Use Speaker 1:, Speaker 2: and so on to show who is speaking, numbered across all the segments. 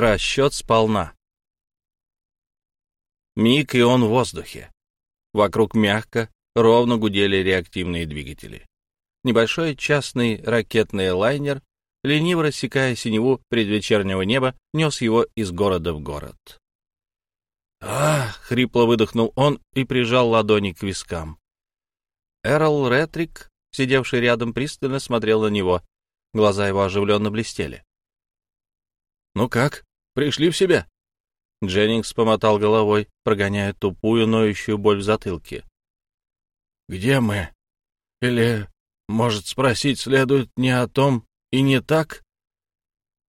Speaker 1: Расчет сполна. Миг, и он в воздухе. Вокруг мягко, ровно гудели реактивные двигатели. Небольшой частный ракетный лайнер, лениво рассекая синеву предвечернего неба, нес его из города в город. «Ах!» — хрипло выдохнул он и прижал ладони к вискам. Эрл Ретрик, сидевший рядом, пристально смотрел на него. Глаза его оживленно блестели. «Ну как, пришли в себя?» Дженнингс помотал головой, прогоняя тупую, ноющую боль в затылке. «Где мы? Или, может, спросить следует не о том и не так?»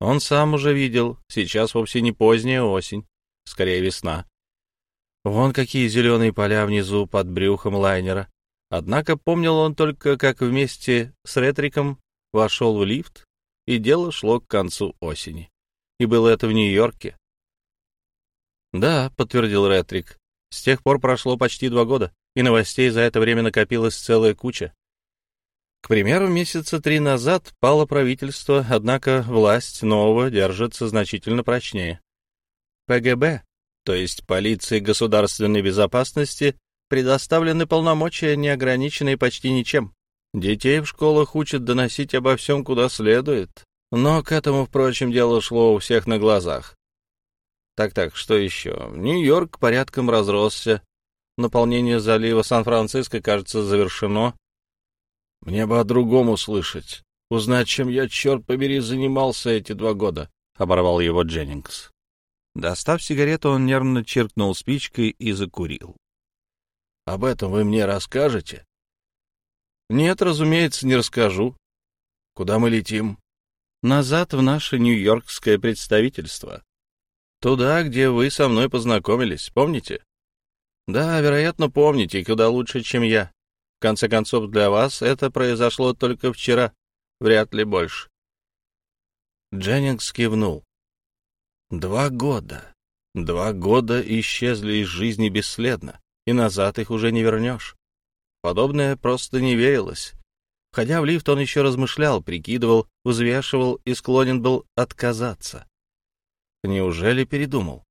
Speaker 1: Он сам уже видел, сейчас вовсе не поздняя осень, скорее весна. Вон какие зеленые поля внизу под брюхом лайнера. Однако помнил он только, как вместе с Ретриком вошел в лифт, и дело шло к концу осени. И было это в Нью-Йорке. «Да», — подтвердил Ретрик, — «с тех пор прошло почти два года, и новостей за это время накопилась целая куча. К примеру, месяца три назад пало правительство, однако власть нового держится значительно прочнее. ПГБ, то есть полиции государственной безопасности, предоставлены полномочия, неограниченные почти ничем. Детей в школах учат доносить обо всем, куда следует, но к этому, впрочем, дело шло у всех на глазах. Так-так, что еще? Нью-Йорк порядком разросся. Наполнение залива Сан-Франциско, кажется, завершено. Мне бы о другом услышать. Узнать, чем я, черт побери, занимался эти два года, — оборвал его Дженнингс. Достав сигарету, он нервно чиркнул спичкой и закурил. — Об этом вы мне расскажете? — Нет, разумеется, не расскажу. — Куда мы летим? Назад в наше нью-йоркское представительство. Туда, где вы со мной познакомились, помните? Да, вероятно, помните, и куда лучше, чем я. В конце концов, для вас это произошло только вчера, вряд ли больше. Дженнингс кивнул. Два года. Два года исчезли из жизни бесследно, и назад их уже не вернешь. Подобное просто не верилось. Входя в лифт, он еще размышлял, прикидывал, взвешивал и склонен был отказаться. Неужели передумал?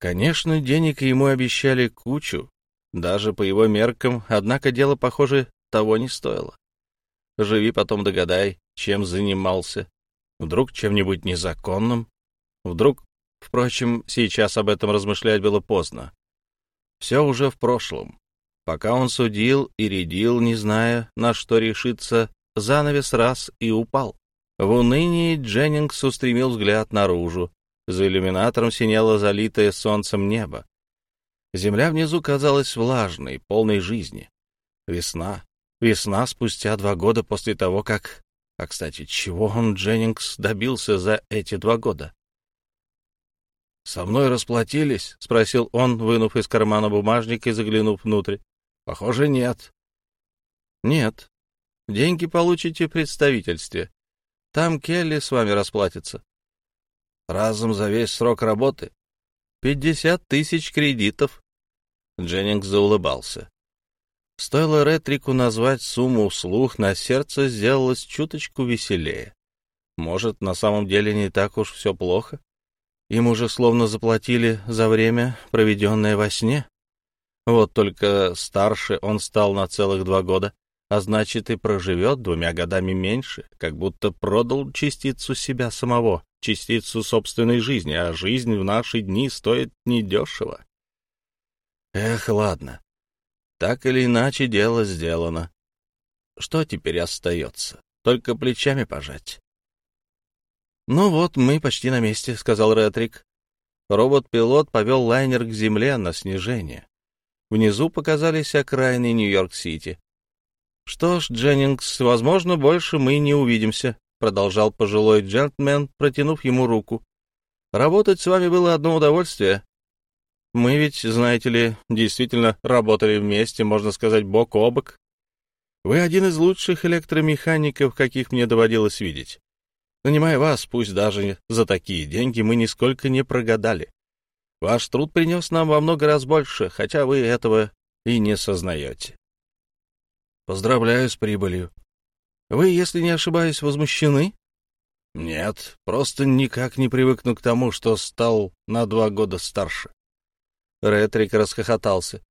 Speaker 1: Конечно, денег ему обещали кучу, даже по его меркам, однако дело, похоже, того не стоило. Живи потом догадай, чем занимался. Вдруг чем-нибудь незаконным? Вдруг, впрочем, сейчас об этом размышлять было поздно. Все уже в прошлом. Пока он судил и рядил, не зная, на что решиться, занавес раз и упал. В унынии Дженнингс устремил взгляд наружу. За иллюминатором синело залитое солнцем небо. Земля внизу казалась влажной, полной жизни. Весна. Весна спустя два года после того, как... А, кстати, чего он, Дженнингс, добился за эти два года? «Со мной расплатились?» — спросил он, вынув из кармана бумажник и заглянув внутрь. Похоже, нет. Нет. Деньги получите в представительстве. Там Келли с вами расплатится. Разом за весь срок работы? Пятьдесят тысяч кредитов. Дженнингс заулыбался. Стоило Ретрику назвать сумму вслух, на сердце сделалось чуточку веселее. Может, на самом деле не так уж все плохо? Ему же словно заплатили за время, проведенное во сне. Вот только старше он стал на целых два года, а значит и проживет двумя годами меньше, как будто продал частицу себя самого, частицу собственной жизни, а жизнь в наши дни стоит недешево. Эх, ладно. Так или иначе, дело сделано. Что теперь остается? Только плечами пожать. «Ну вот, мы почти на месте», — сказал Ретрик. Робот-пилот повел лайнер к земле на снижение. Внизу показались окраины Нью-Йорк-Сити. «Что ж, Дженнингс, возможно, больше мы не увидимся», — продолжал пожилой джентльмен, протянув ему руку. «Работать с вами было одно удовольствие. Мы ведь, знаете ли, действительно работали вместе, можно сказать, бок о бок. Вы один из лучших электромехаников, каких мне доводилось видеть. Нанимая вас, пусть даже за такие деньги, мы нисколько не прогадали. Ваш труд принес нам во много раз больше, хотя вы этого и не сознаете. Поздравляю с прибылью. Вы, если не ошибаюсь, возмущены? Нет, просто никак не привыкну к тому, что стал на два года старше.
Speaker 2: Ретрик расхохотался.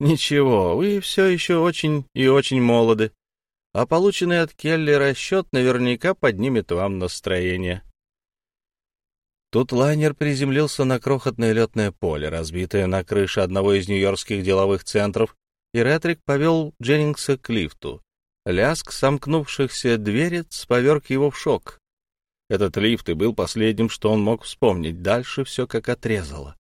Speaker 2: Ничего, вы все еще очень и очень молоды, а полученный от Келли расчет наверняка поднимет вам настроение. Тут лайнер приземлился на крохотное летное поле, разбитое на крыше одного из нью-йоркских деловых центров, и Ретрик повел Дженнингса к лифту. Ляск сомкнувшихся дверец поверг его в шок. Этот лифт и был последним, что он мог вспомнить. Дальше все как отрезало.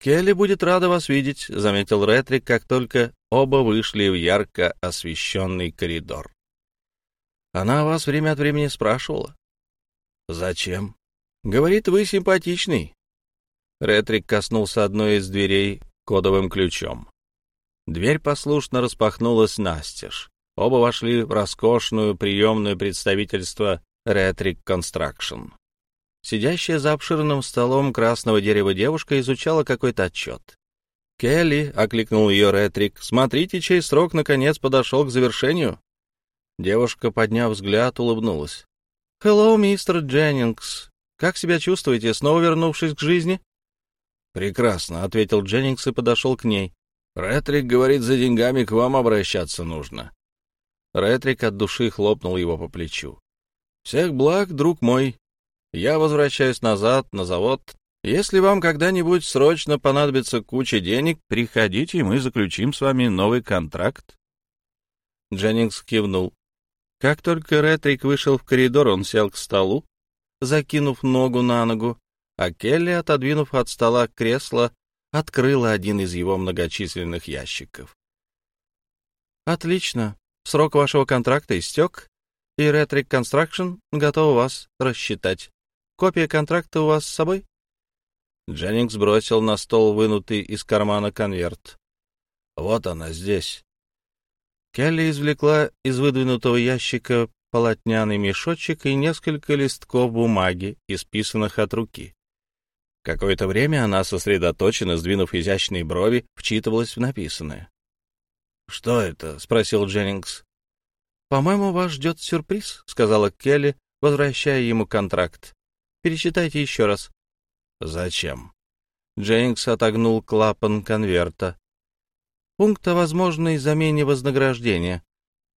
Speaker 2: «Келли будет рада вас видеть», — заметил Ретрик, как только оба вышли в ярко освещенный коридор. «Она вас время от времени спрашивала».
Speaker 1: «Зачем?»
Speaker 2: «Говорит, вы симпатичный». Ретрик коснулся одной из дверей кодовым ключом. Дверь послушно распахнулась настежь. Оба вошли в роскошную приемную представительство Ретрик Construction. Сидящая за обширным столом красного дерева девушка изучала какой-то отчет. «Келли», — окликнул ее Ретрик, — «смотрите, чей срок наконец подошел к завершению». Девушка, подняв взгляд, улыбнулась. «Hello, мистер Дженнингс. Как себя чувствуете, снова вернувшись к жизни?»
Speaker 1: «Прекрасно», — ответил Дженнингс и подошел к ней. «Ретрик говорит, за деньгами к вам обращаться нужно».
Speaker 2: Ретрик от души хлопнул его по плечу.
Speaker 1: «Всех благ, друг мой. Я возвращаюсь назад, на завод. Если вам когда-нибудь срочно понадобится куча денег, приходите, и мы заключим с вами новый контракт».
Speaker 2: Дженнингс кивнул. Как только Ретрик вышел в коридор, он сел к столу, закинув ногу на ногу, а Келли, отодвинув от стола кресло, открыла один из его многочисленных ящиков. «Отлично. Срок вашего контракта истек, и Retric Construction готова вас рассчитать. Копия контракта у вас с собой?»
Speaker 1: Дженнингс бросил на стол вынутый из кармана конверт. «Вот она здесь».
Speaker 2: Келли извлекла из выдвинутого ящика полотняный мешочек и несколько листков бумаги, исписанных от руки. Какое-то время она, сосредоточенно сдвинув изящные брови, вчитывалась в написанное.
Speaker 1: «Что это?» — спросил Дженнингс.
Speaker 2: «По-моему, вас ждет сюрприз», — сказала Келли, возвращая ему контракт. «Перечитайте еще раз».
Speaker 1: «Зачем?»
Speaker 2: Дженнингс отогнул клапан конверта. «Пункт о возможной замене вознаграждения.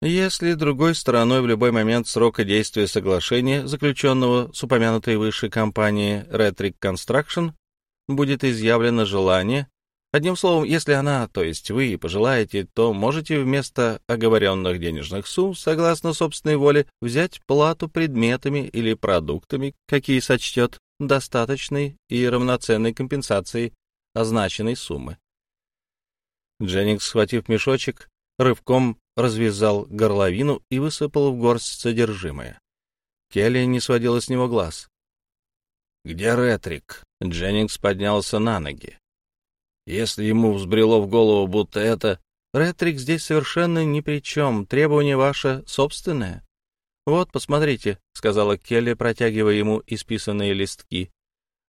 Speaker 2: Если другой стороной в любой момент срока действия соглашения, заключенного с упомянутой выше компанией Retric Construction, будет изъявлено желание, одним словом, если она, то есть вы, пожелаете, то можете вместо оговоренных денежных сумм, согласно собственной воле, взять плату предметами или продуктами, какие сочтет достаточной и равноценной компенсацией означенной суммы. Дженнингс, схватив мешочек, рывком развязал горловину и высыпал в горсть содержимое. Келли не сводила с него глаз.
Speaker 1: «Где Ретрик?» Дженнингс поднялся на ноги. Если ему взбрело в голову, будто это...
Speaker 2: Ретрик здесь совершенно ни при чем, требование ваше собственное. Вот, посмотрите, — сказала Келли, протягивая ему исписанные листки.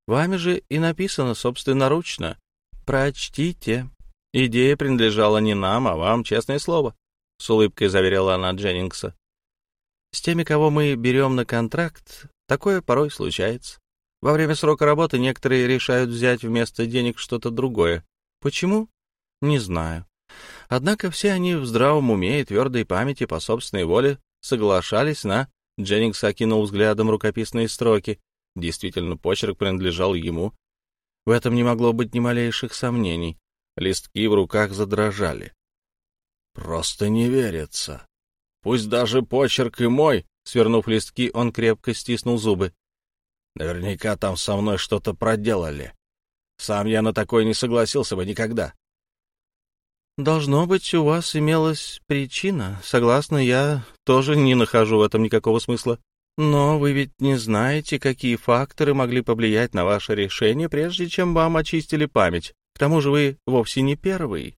Speaker 2: Вами же и написано собственноручно. Прочтите. Идея принадлежала не нам, а вам, честное слово. — с улыбкой заверила она Дженнингса. «С теми, кого мы берем на контракт, такое порой случается. Во время срока работы некоторые решают взять вместо денег что-то другое. Почему? Не знаю. Однако все они в здравом уме и твердой памяти по собственной воле соглашались на... Дженнингс окинул взглядом рукописные строки. Действительно, почерк принадлежал ему. В этом не могло быть ни малейших сомнений. Листки в руках задрожали.
Speaker 1: Просто не верится. Пусть даже почерк и мой, свернув листки, он крепко стиснул зубы. Наверняка там со мной что-то проделали. Сам я на такое не согласился бы никогда.
Speaker 2: Должно быть, у вас имелась причина. Согласно, я тоже не нахожу в этом никакого смысла. Но вы ведь не знаете, какие факторы могли повлиять на ваше решение, прежде чем вам очистили память. Тому же вы вовсе не первый.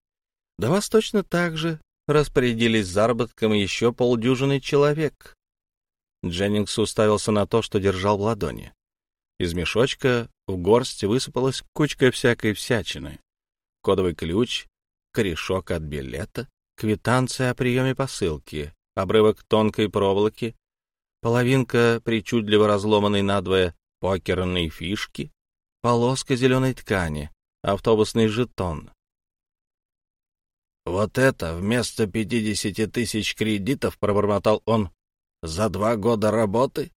Speaker 2: Да вас точно так же распорядились заработком еще полдюжины человек. Дженнингс уставился на то, что держал в ладони. Из мешочка в горсть высыпалась кучка всякой всячины. Кодовый ключ, корешок от билета, квитанция о приеме посылки, обрывок тонкой проволоки, половинка причудливо разломанной надвое покерной фишки, полоска зеленой ткани, автобусный жетон.
Speaker 1: «Вот это вместо пятидесяти тысяч кредитов, — пробормотал он, — за два года работы?»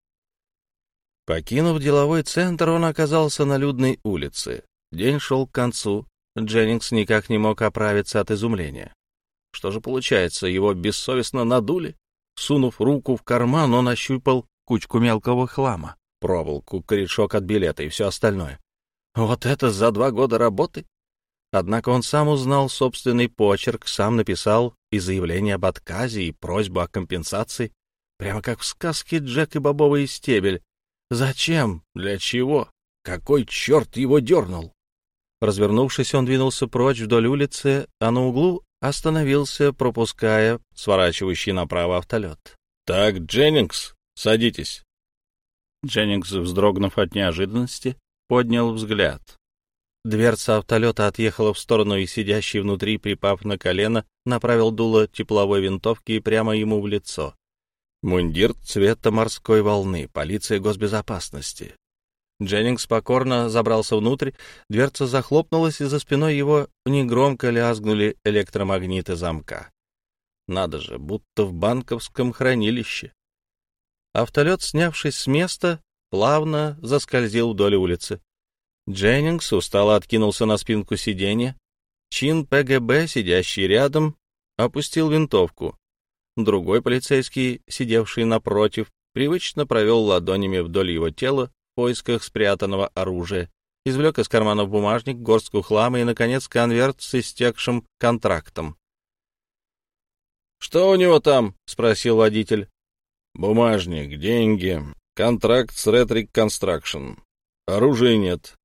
Speaker 2: Покинув деловой центр, он оказался на людной улице. День шел к концу. Дженнингс никак не мог оправиться от изумления. Что же получается, его бессовестно надули? Сунув руку в карман, он ощупал кучку мелкого хлама, проволоку, корешок от билета и все остальное. Вот это за два года работы! Однако он сам узнал собственный почерк, сам написал и заявление об отказе, и просьбу о компенсации, прямо как в сказке «Джек и бобовый стебель». Зачем? Для чего? Какой черт его дернул? Развернувшись, он двинулся прочь вдоль улицы, а на углу остановился, пропуская сворачивающий направо автолет.
Speaker 1: — Так, Дженнингс, садитесь.
Speaker 2: Дженнингс, вздрогнув от неожиданности, поднял взгляд. Дверца автолета отъехала в сторону, и сидящий внутри, припав на колено, направил дуло тепловой винтовки прямо ему в лицо. Мундир цвета морской волны, полиция госбезопасности. Дженнингс покорно забрался внутрь, дверца захлопнулась, и за спиной его негромко лязгнули электромагниты замка. Надо же, будто в банковском хранилище. Автолет, снявшись с места, плавно заскользил вдоль улицы. Дженнингс устало откинулся на спинку сиденья. Чин ПГБ, сидящий рядом, опустил винтовку. Другой полицейский, сидевший напротив, привычно провел ладонями вдоль его тела в поисках спрятанного оружия, извлек из кармана бумажник, горстку хлама и, наконец, конверт с истекшим контрактом.
Speaker 1: «Что у него там?» — спросил водитель. «Бумажник, деньги, контракт с Ретрик Констракшн. Оружия нет.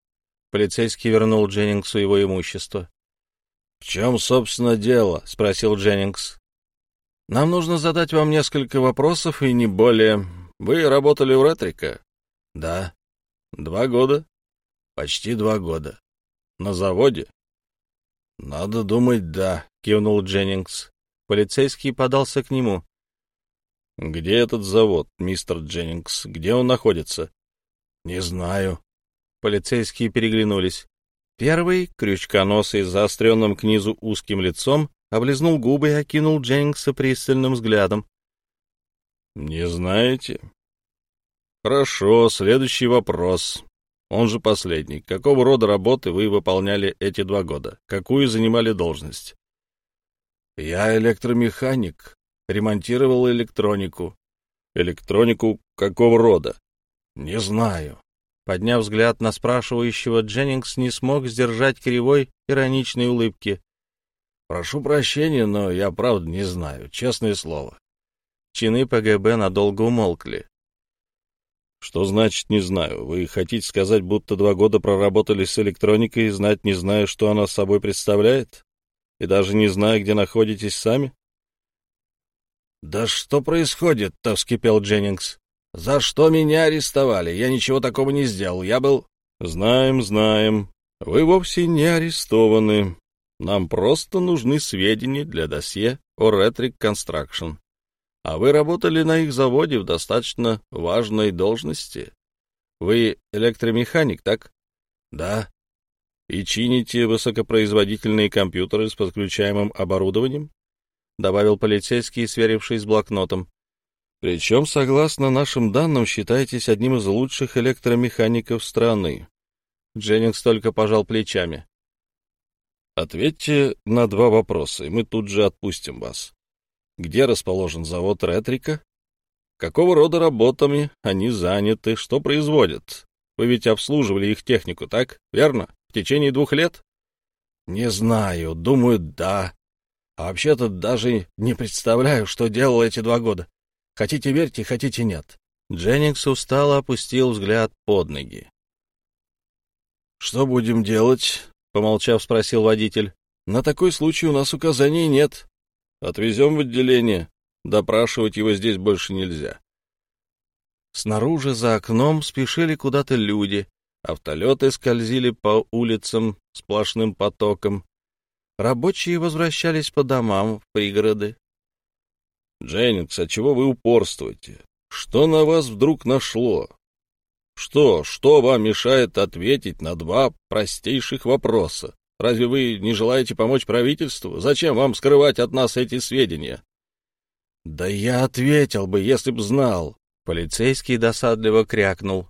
Speaker 2: Полицейский вернул Дженнингсу его имущество.
Speaker 1: — В чем, собственно, дело? — спросил Дженнингс. — Нам нужно задать вам несколько вопросов и не более. Вы работали у Ретрика?
Speaker 2: — Да.
Speaker 1: — Два года?
Speaker 2: — Почти два года.
Speaker 1: — На заводе?
Speaker 2: — Надо думать, да, — кивнул Дженнингс. Полицейский подался к нему.
Speaker 1: — Где этот завод, мистер Дженнингс? Где он находится?
Speaker 2: — Не знаю. Полицейские переглянулись. Первый, крючконосый, заостренным к низу узким лицом, облизнул губы и окинул Дженнингса пристальным взглядом.
Speaker 1: — Не знаете? — Хорошо, следующий вопрос. Он же последний. Какого рода работы вы выполняли эти два года? Какую занимали должность?
Speaker 2: — Я электромеханик. Ремонтировал электронику.
Speaker 1: — Электронику какого рода?
Speaker 2: — Не знаю. Подняв взгляд на спрашивающего, Дженнингс не смог сдержать кривой, ироничной улыбки.
Speaker 1: «Прошу прощения, но я правда не знаю, честное слово».
Speaker 2: Чины ПГБ надолго умолкли.
Speaker 1: «Что значит «не знаю»? Вы хотите сказать, будто два года проработали с электроникой знать не знаю, что она собой представляет? И даже не зная, где находитесь сами?»
Speaker 2: «Да что происходит-то?» — вскипел Дженнингс. «За что меня арестовали? Я ничего такого не сделал. Я был...»
Speaker 1: «Знаем, знаем. Вы вовсе не арестованы. Нам просто нужны сведения для досье о Ретрик Construction. А вы работали на их заводе в достаточно важной должности. Вы электромеханик, так?»
Speaker 2: «Да».
Speaker 1: «И чините высокопроизводительные компьютеры с подключаемым оборудованием?» — добавил полицейский, сверившись с блокнотом. Причем, согласно нашим данным, считаетесь одним из лучших электромехаников страны.
Speaker 2: Дженнингс только пожал плечами.
Speaker 1: Ответьте на два вопроса, и мы тут же отпустим вас. Где расположен завод Ретрика? Какого рода работами они заняты? Что производят? Вы ведь обслуживали их технику, так? Верно? В течение двух лет?
Speaker 2: Не знаю. Думаю, да. А вообще-то даже не представляю, что делал эти два года. Хотите верьте, хотите нет. Дженнингс устало опустил взгляд под ноги.
Speaker 1: «Что будем делать?» — помолчав, спросил водитель. «На такой случай у нас указаний нет. Отвезем в отделение. Допрашивать его здесь больше нельзя».
Speaker 2: Снаружи за окном спешили куда-то люди. Автолеты скользили по улицам сплошным потоком. Рабочие возвращались по домам в пригороды.
Speaker 1: Дженнингс, отчего вы упорствуете? Что на вас вдруг нашло? Что, что вам мешает ответить на два простейших вопроса? Разве вы не желаете помочь правительству? Зачем вам скрывать от нас эти сведения? Да я ответил бы, если б знал.
Speaker 2: Полицейский досадливо крякнул.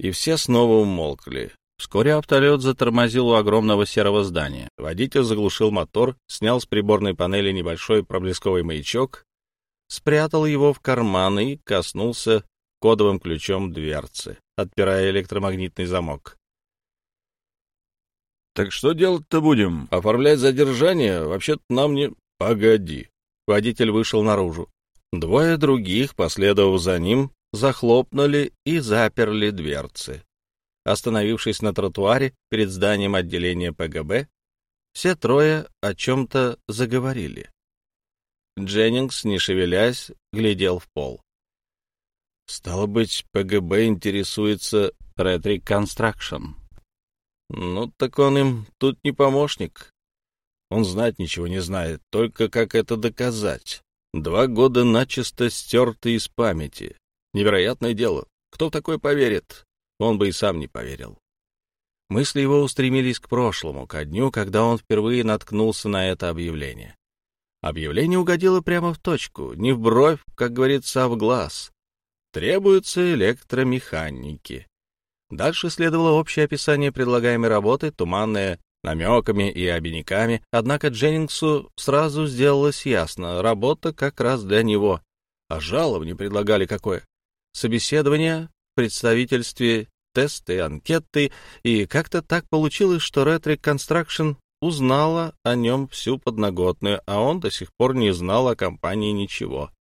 Speaker 2: И все снова умолкли. Вскоре автолет затормозил у огромного серого здания. Водитель заглушил мотор, снял с приборной панели небольшой проблесковый маячок, спрятал его в карман и коснулся кодовым ключом дверцы, отпирая электромагнитный замок.
Speaker 1: «Так что делать-то будем? Оформлять задержание? Вообще-то нам не...» «Погоди».
Speaker 2: Водитель вышел наружу. Двое других, последовав за ним, захлопнули и заперли дверцы. Остановившись на тротуаре перед зданием отделения ПГБ, все трое о чем-то заговорили. Дженнингс, не шевелясь, глядел в пол.
Speaker 1: «Стало быть, ПГБ интересуется
Speaker 2: Reconstruction».
Speaker 1: «Ну, так он им тут не помощник. Он знать ничего не знает, только как это доказать. Два года начисто стерты из памяти. Невероятное дело. Кто в такое поверит? Он бы и сам не поверил.
Speaker 2: Мысли его устремились к прошлому, ко дню, когда он впервые наткнулся на это объявление. Объявление угодило прямо в точку, не в бровь, как говорится, а в глаз. Требуются электромеханики. Дальше следовало общее описание предлагаемой работы, туманное намеками и обиняками, однако Дженнингсу сразу сделалось ясно, работа как раз для него. А жалование предлагали какое? Собеседование представительстве тесты, анкеты, и как-то так получилось, что Red Construction узнала о нем всю подноготную, а он до сих пор не знал о компании ничего.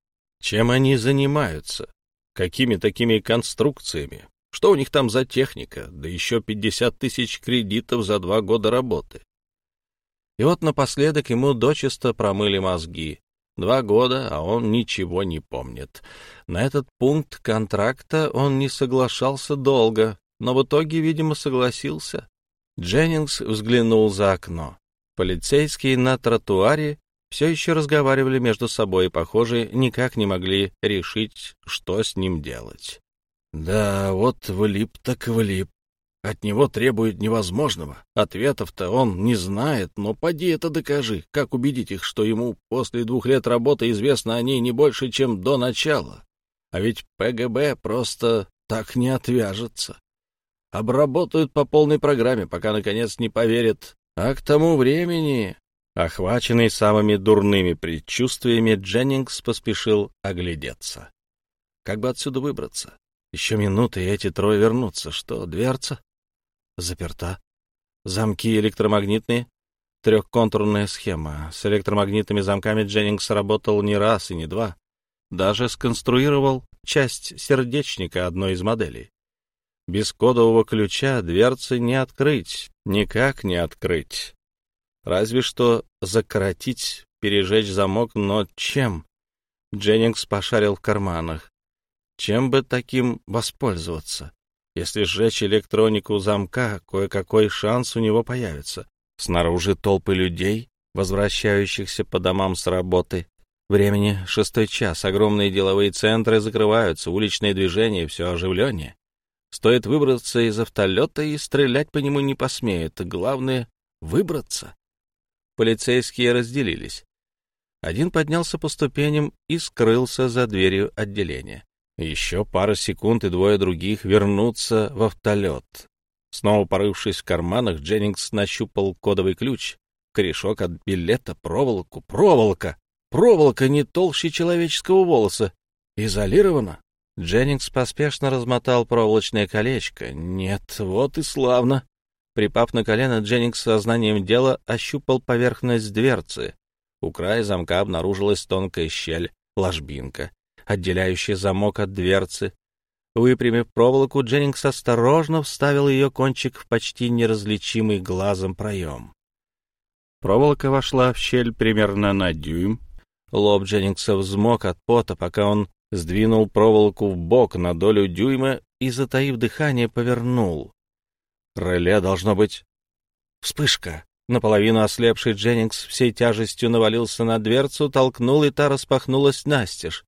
Speaker 2: Чем они занимаются? Какими такими конструкциями? Что у них там за техника? Да еще 50 тысяч кредитов за два года работы. И вот напоследок ему дочисто промыли мозги. Два года, а он ничего не помнит. На этот пункт контракта он не соглашался долго, но в итоге, видимо, согласился. Дженнингс взглянул за окно. Полицейские на тротуаре все еще разговаривали между собой и, похоже, никак не могли решить, что с ним делать.
Speaker 1: «Да, вот влип так влип. От него требуют невозможного. Ответов-то он не знает, но поди это докажи. Как убедить их, что ему после двух лет работы известно о ней не больше, чем до начала? А ведь ПГБ просто так не отвяжется. Обработают по полной программе, пока, наконец, не поверят. А к тому времени...
Speaker 2: Охваченный самыми дурными предчувствиями, Дженнингс поспешил оглядеться. Как бы отсюда выбраться? Еще минуты, и эти трое вернутся. Что, дверца? Заперта. Замки электромагнитные. Трехконтурная схема. С электромагнитными замками Дженнингс работал не раз и не два. Даже сконструировал часть сердечника одной из моделей. Без кодового ключа дверцы не открыть, никак не открыть. Разве что закоротить, пережечь замок, но чем? Дженнингс пошарил в карманах. Чем бы таким воспользоваться? Если сжечь электронику замка, кое-какой шанс у него появится. Снаружи толпы людей, возвращающихся по домам с работы. Времени шестой час, огромные деловые центры закрываются, уличные движения все оживленнее. Стоит выбраться из автолета, и стрелять по нему не посмеют. Главное — выбраться. Полицейские разделились. Один поднялся по ступеням и скрылся за дверью отделения. Еще пара секунд, и двое других вернутся в автолет. Снова порывшись в карманах, Дженнингс нащупал кодовый ключ, корешок от билета, проволоку. Проволока! Проволока не толще человеческого волоса. Изолирована. Дженнингс поспешно размотал проволочное колечко. Нет, вот и славно. Припав на колено, Дженнингс сознанием дела ощупал поверхность дверцы. У края замка обнаружилась тонкая щель, ложбинка отделяющий замок от дверцы. Выпрямив проволоку, Дженнингс осторожно вставил ее кончик в почти неразличимый глазом проем. Проволока вошла в щель примерно на дюйм. Лоб Дженнингса взмок от пота, пока он сдвинул проволоку в бок на долю дюйма и, затаив дыхание, повернул. Реле должно быть... Вспышка! Наполовину ослепший Дженнингс всей тяжестью навалился на дверцу, толкнул, и та распахнулась настежь.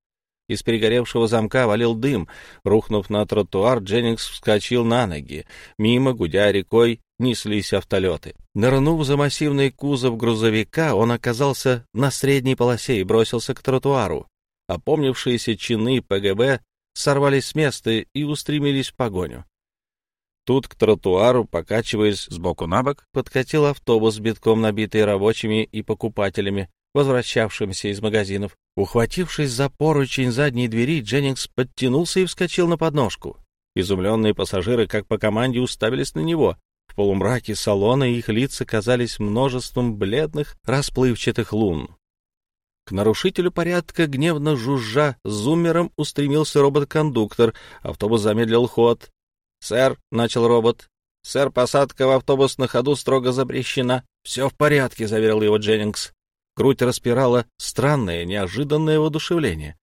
Speaker 1: Из перегоревшего замка валил дым. Рухнув на тротуар, Дженнингс вскочил на ноги. Мимо, гудя рекой, неслись автолеты. Нырнув за массивный кузов грузовика, он оказался на средней полосе и бросился к тротуару. Опомнившиеся чины ПГБ сорвались с места и устремились в погоню. Тут к тротуару, покачиваясь сбоку на бок, подкатил автобус, битком набитый рабочими и покупателями, возвращавшимися из магазинов. Ухватившись за поручень задней двери, Дженнингс подтянулся и вскочил на подножку. Изумленные пассажиры, как по команде, уставились на него. В полумраке салона их лица казались множеством бледных, расплывчатых лун. К нарушителю порядка, гневно жужжа, зуммером устремился робот-кондуктор. Автобус замедлил ход. «Сэр», — начал робот, — «сэр, посадка в автобус на ходу строго запрещена». «Все в порядке», — заверил его Дженнингс. Грудь распирала странное, неожиданное воодушевление.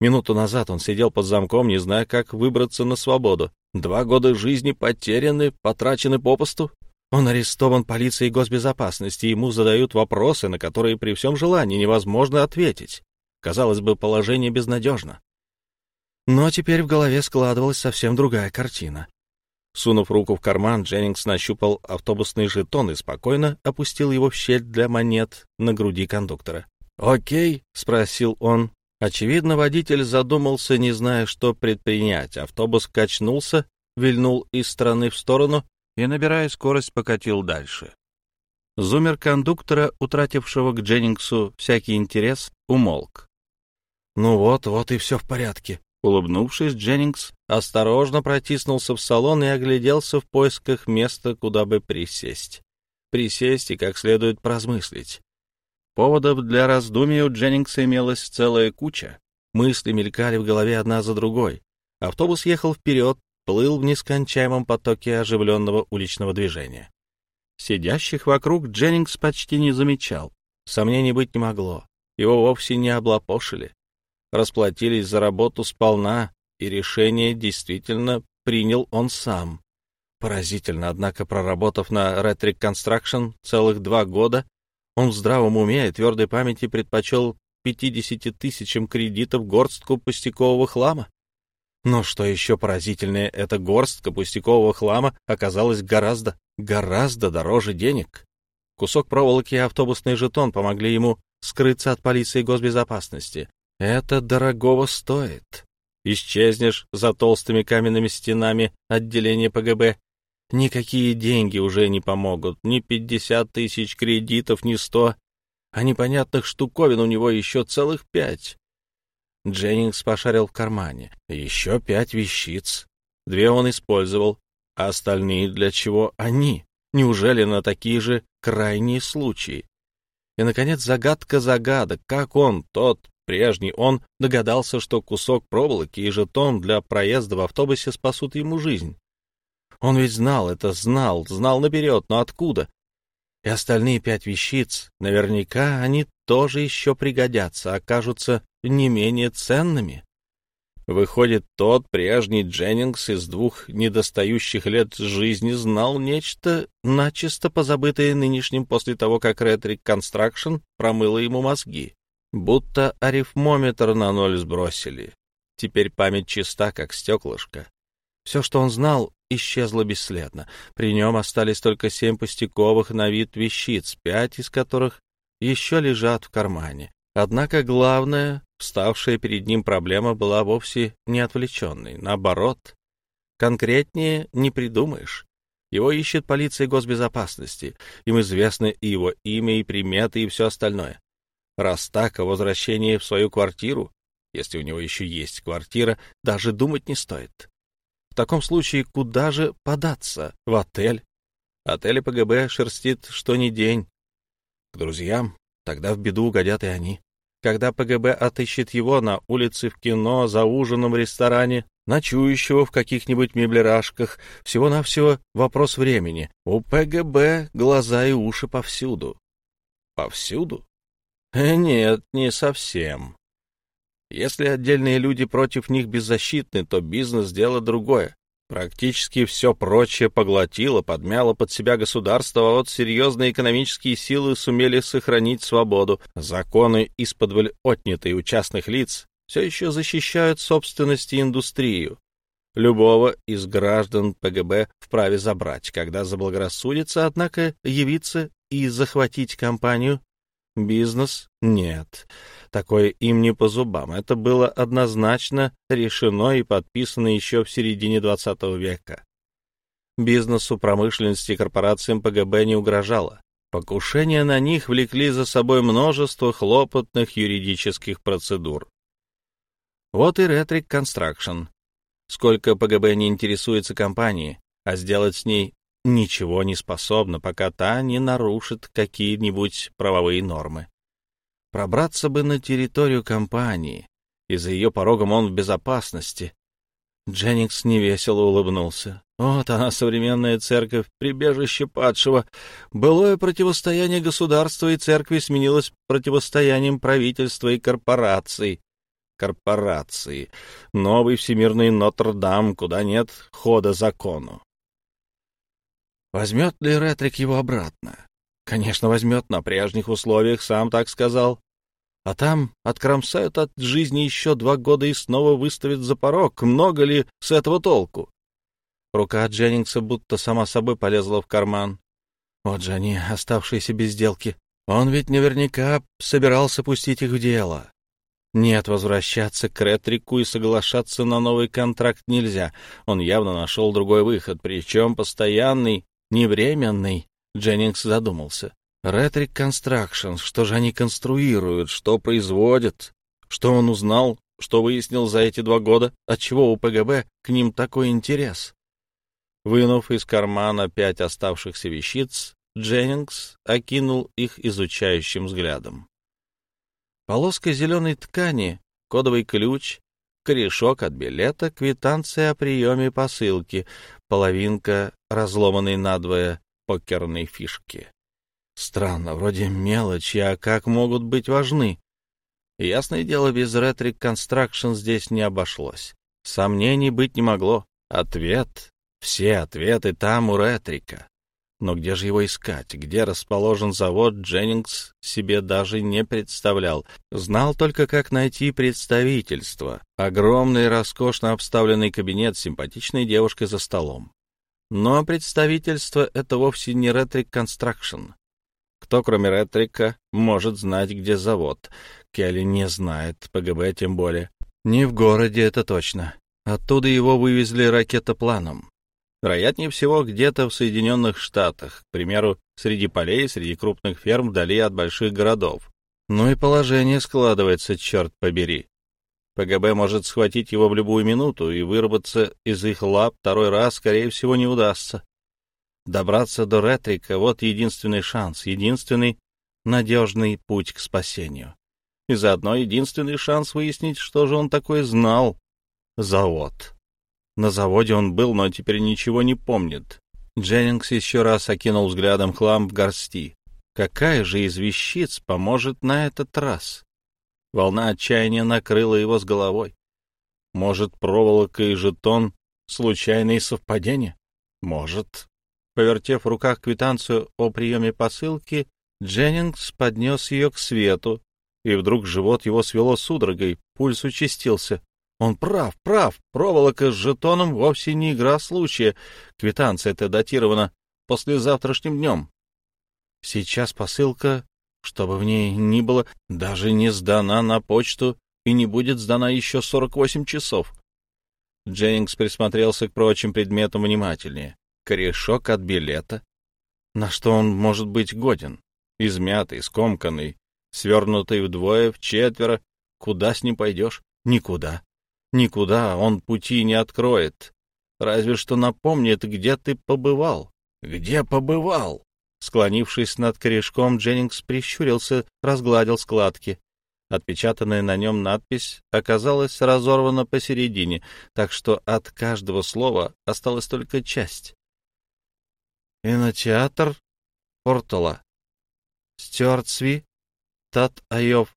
Speaker 1: Минуту назад он сидел под замком, не зная, как выбраться на свободу. Два года жизни потеряны, потрачены попусту. Он арестован полицией госбезопасности, ему задают вопросы, на которые при всем желании невозможно ответить. Казалось бы, положение безнадежно. Но теперь в голове складывалась совсем другая картина. Сунув руку в карман, Дженнингс нащупал автобусный жетон и спокойно опустил его в щель для монет на груди кондуктора. «Окей?» — спросил он. Очевидно, водитель задумался, не зная, что предпринять. Автобус качнулся, вильнул из стороны в сторону и, набирая скорость, покатил дальше. Зумер кондуктора, утратившего к Дженнингсу всякий интерес, умолк. «Ну вот, вот и все в порядке», Улыбнувшись, Дженнингс осторожно протиснулся в салон и огляделся в поисках места, куда бы присесть. Присесть и как следует поразмыслить. Поводов для раздумий у Дженнингса имелась целая куча. Мысли мелькали в голове одна за другой. Автобус ехал вперед, плыл в нескончаемом потоке оживленного уличного движения. Сидящих вокруг Дженнингс почти не замечал. Сомнений быть не могло. Его вовсе не облапошили. Расплатились за работу сполна, и решение действительно принял он сам. Поразительно, однако, проработав на Retric Construction целых два года, он в здравом уме и твердой памяти предпочел 50 тысячам кредитов горстку пустякового хлама. Но что еще поразительнее, эта горстка пустякового хлама оказалась гораздо, гораздо дороже денег. Кусок проволоки и автобусный жетон помогли ему скрыться от полиции госбезопасности. Это дорогого стоит. Исчезнешь за толстыми каменными стенами отделения ПГБ. Никакие деньги уже не помогут, ни пятьдесят тысяч кредитов, ни сто, а непонятных штуковин у него еще целых пять. Дженнингс пошарил в кармане. Еще пять вещиц. Две он использовал, а остальные для чего они? Неужели на такие же крайние случаи? И, наконец, загадка загадок. Как он, тот прежний, он догадался, что кусок проволоки и жетон для проезда в автобусе спасут ему жизнь. Он ведь знал это, знал, знал наперед, но откуда? И остальные пять вещиц, наверняка они тоже еще пригодятся, окажутся не менее ценными. Выходит, тот прежний Дженнингс из двух недостающих лет жизни знал нечто, начисто позабытое нынешним после того, как Red Reconstruction промыло ему мозги. Будто арифмометр на ноль сбросили. Теперь память чиста, как стеклышко. Все, что он знал, исчезло бесследно. При нем остались только семь пустяковых на вид вещиц, пять из которых еще лежат в кармане. Однако главная, вставшая перед ним проблема была вовсе не отвлеченной. Наоборот, конкретнее не придумаешь. Его ищет полиция госбезопасности. Им известны и его имя, и приметы, и все остальное. Раз так, о возвращении в свою квартиру, если у него еще есть квартира, даже думать не стоит. В таком случае куда же податься? В отель? Отель ПГБ шерстит что ни день. К друзьям? Тогда в беду угодят и они. Когда ПГБ отыщет его на улице, в кино, за ужином в ресторане, ночующего в каких-нибудь меблерашках, всего-навсего вопрос времени. У ПГБ глаза и уши повсюду. Повсюду? Нет, не совсем. Если отдельные люди против них беззащитны, то бизнес — дело другое. Практически все прочее поглотило, подмяло под себя государство, а вот серьезные экономические силы сумели сохранить свободу. Законы, исподволь отнятые у частных лиц, все еще защищают собственность и индустрию. Любого из граждан ПГБ вправе забрать, когда заблагорассудится, однако явиться и захватить компанию Бизнес? Нет. Такое им не по зубам. Это было однозначно решено и подписано еще в середине XX века. Бизнесу, промышленности корпорациям ПГБ не угрожало. Покушения на них влекли за собой множество хлопотных юридических процедур. Вот и Retric Construction. Сколько ПГБ не интересуется компанией, а сделать с ней ничего не способна, пока та не нарушит какие-нибудь правовые нормы. Пробраться бы на территорию компании, и за ее порогом он в безопасности. Дженнингс невесело улыбнулся. Вот она, современная церковь, прибежище падшего. Былое противостояние государства и церкви сменилось противостоянием правительства и корпораций. Корпорации. Новый всемирный Нотр-Дам, куда нет хода закону. Возьмет ли Ретрик его обратно? Конечно, возьмет на прежних условиях, сам так сказал. А там откромсают от жизни еще два года и снова выставят за порог. Много ли с этого толку? Рука Дженнингса будто сама собой полезла в карман. Вот же они, оставшиеся без сделки. Он ведь наверняка собирался пустить их в дело. Нет, возвращаться к Ретрику и соглашаться на новый контракт нельзя. Он явно нашел другой выход, причем постоянный не временный, Дженнингс задумался. Ретрик Construction, что же они конструируют, что производят? Что он узнал, что выяснил за эти два года, отчего у ПГБ к ним такой интерес? Вынув из кармана пять оставшихся вещиц, Дженнингс окинул их изучающим взглядом. Полоска зеленой ткани, кодовый ключ, корешок от билета, квитанция о приеме посылки, половинка разломанной надвое покерной фишки. Странно, вроде мелочи, а как могут быть важны? Ясное дело, без Retric Construction здесь не обошлось. Сомнений быть не могло. Ответ, все ответы там у Ретрика. Но где же его искать? Где расположен завод, Дженнингс себе даже не представлял. Знал только, как найти представительство. Огромный, роскошно обставленный кабинет с симпатичной девушкой за столом. Но представительство — это вовсе не Ретрик Construction. Кто, кроме Ретрика, может знать, где завод? Келли не знает, ПГБ тем более. Не в городе, это точно. Оттуда его вывезли ракетопланом. Вероятнее всего, где-то в Соединенных Штатах, к примеру, среди полей, среди крупных ферм, вдали от больших городов. Ну и положение складывается, черт побери. ПГБ может схватить его в любую минуту, и вырваться из их лап второй раз, скорее всего, не удастся. Добраться до Ретрика — вот единственный шанс, единственный надежный путь к спасению. И заодно единственный шанс выяснить, что же он такое знал. Завод. На заводе он был, но теперь ничего не помнит. Дженнингс еще раз окинул взглядом хлам в горсти. Какая же из вещиц поможет на этот раз? Волна отчаяния накрыла его с головой. Может, проволока и жетон — случайные совпадения? Может. Повертев в руках квитанцию о приеме посылки, Дженнингс поднес ее к свету, и вдруг живот его свело судорогой, пульс участился. Он прав, прав. Проволока с жетоном вовсе не игра случая. Квитанция-то датирована послезавтрашним днем. Сейчас посылка, чтобы в ней ни было, даже не сдана на почту и не будет сдана еще 48 часов. Дженнингс присмотрелся к прочим предметам внимательнее. Корешок от билета. На что он может быть годен? Измятый, скомканный, свернутый вдвое, в четверо. Куда с ним пойдешь? Никуда. Никуда он пути не откроет. Разве что напомнит, где ты побывал. Где побывал? Склонившись над корешком, Дженнингс прищурился, разгладил складки. Отпечатанная на нем надпись оказалась разорвана посередине, так что от каждого слова осталась только часть. «Кинотеатр Портала. Стюарт Сви. Тат Айов».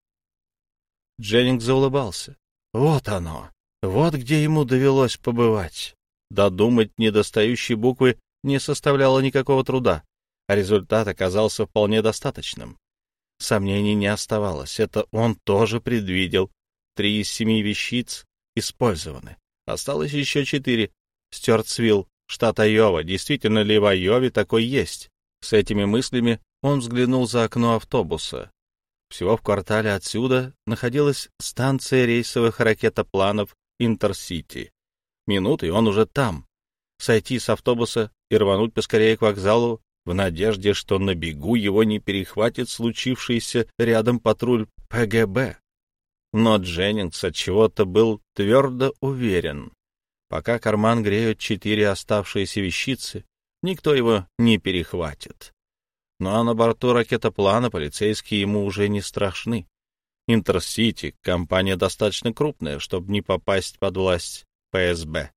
Speaker 1: Дженнингс заулыбался. «Вот оно! Вот где ему довелось побывать. Додумать недостающие буквы не составляло никакого труда, а результат оказался вполне достаточным. Сомнений не оставалось, это он тоже предвидел. три из семи вещиц использованы. Осталось еще четыре. Стюартсвилл, штат Айова. Действительно ли в Айове такой есть? С этими мыслями он взглянул за окно автобуса. Всего в квартале отсюда находилась станция рейсовых ракетопланов Интерсити. Минуты, он уже там. Сойти с автобуса и рвануть поскорее к вокзалу в надежде, что на бегу его не перехватит случившийся рядом патруль ПГБ. Но Дженнингс от чего-то был твердо уверен. Пока карман греют четыре оставшиеся вещицы, никто его не перехватит. Ну а на борту ракетоплана полицейские ему уже не страшны. Интерсити — компания достаточно крупная, чтобы не попасть под власть ПСБ.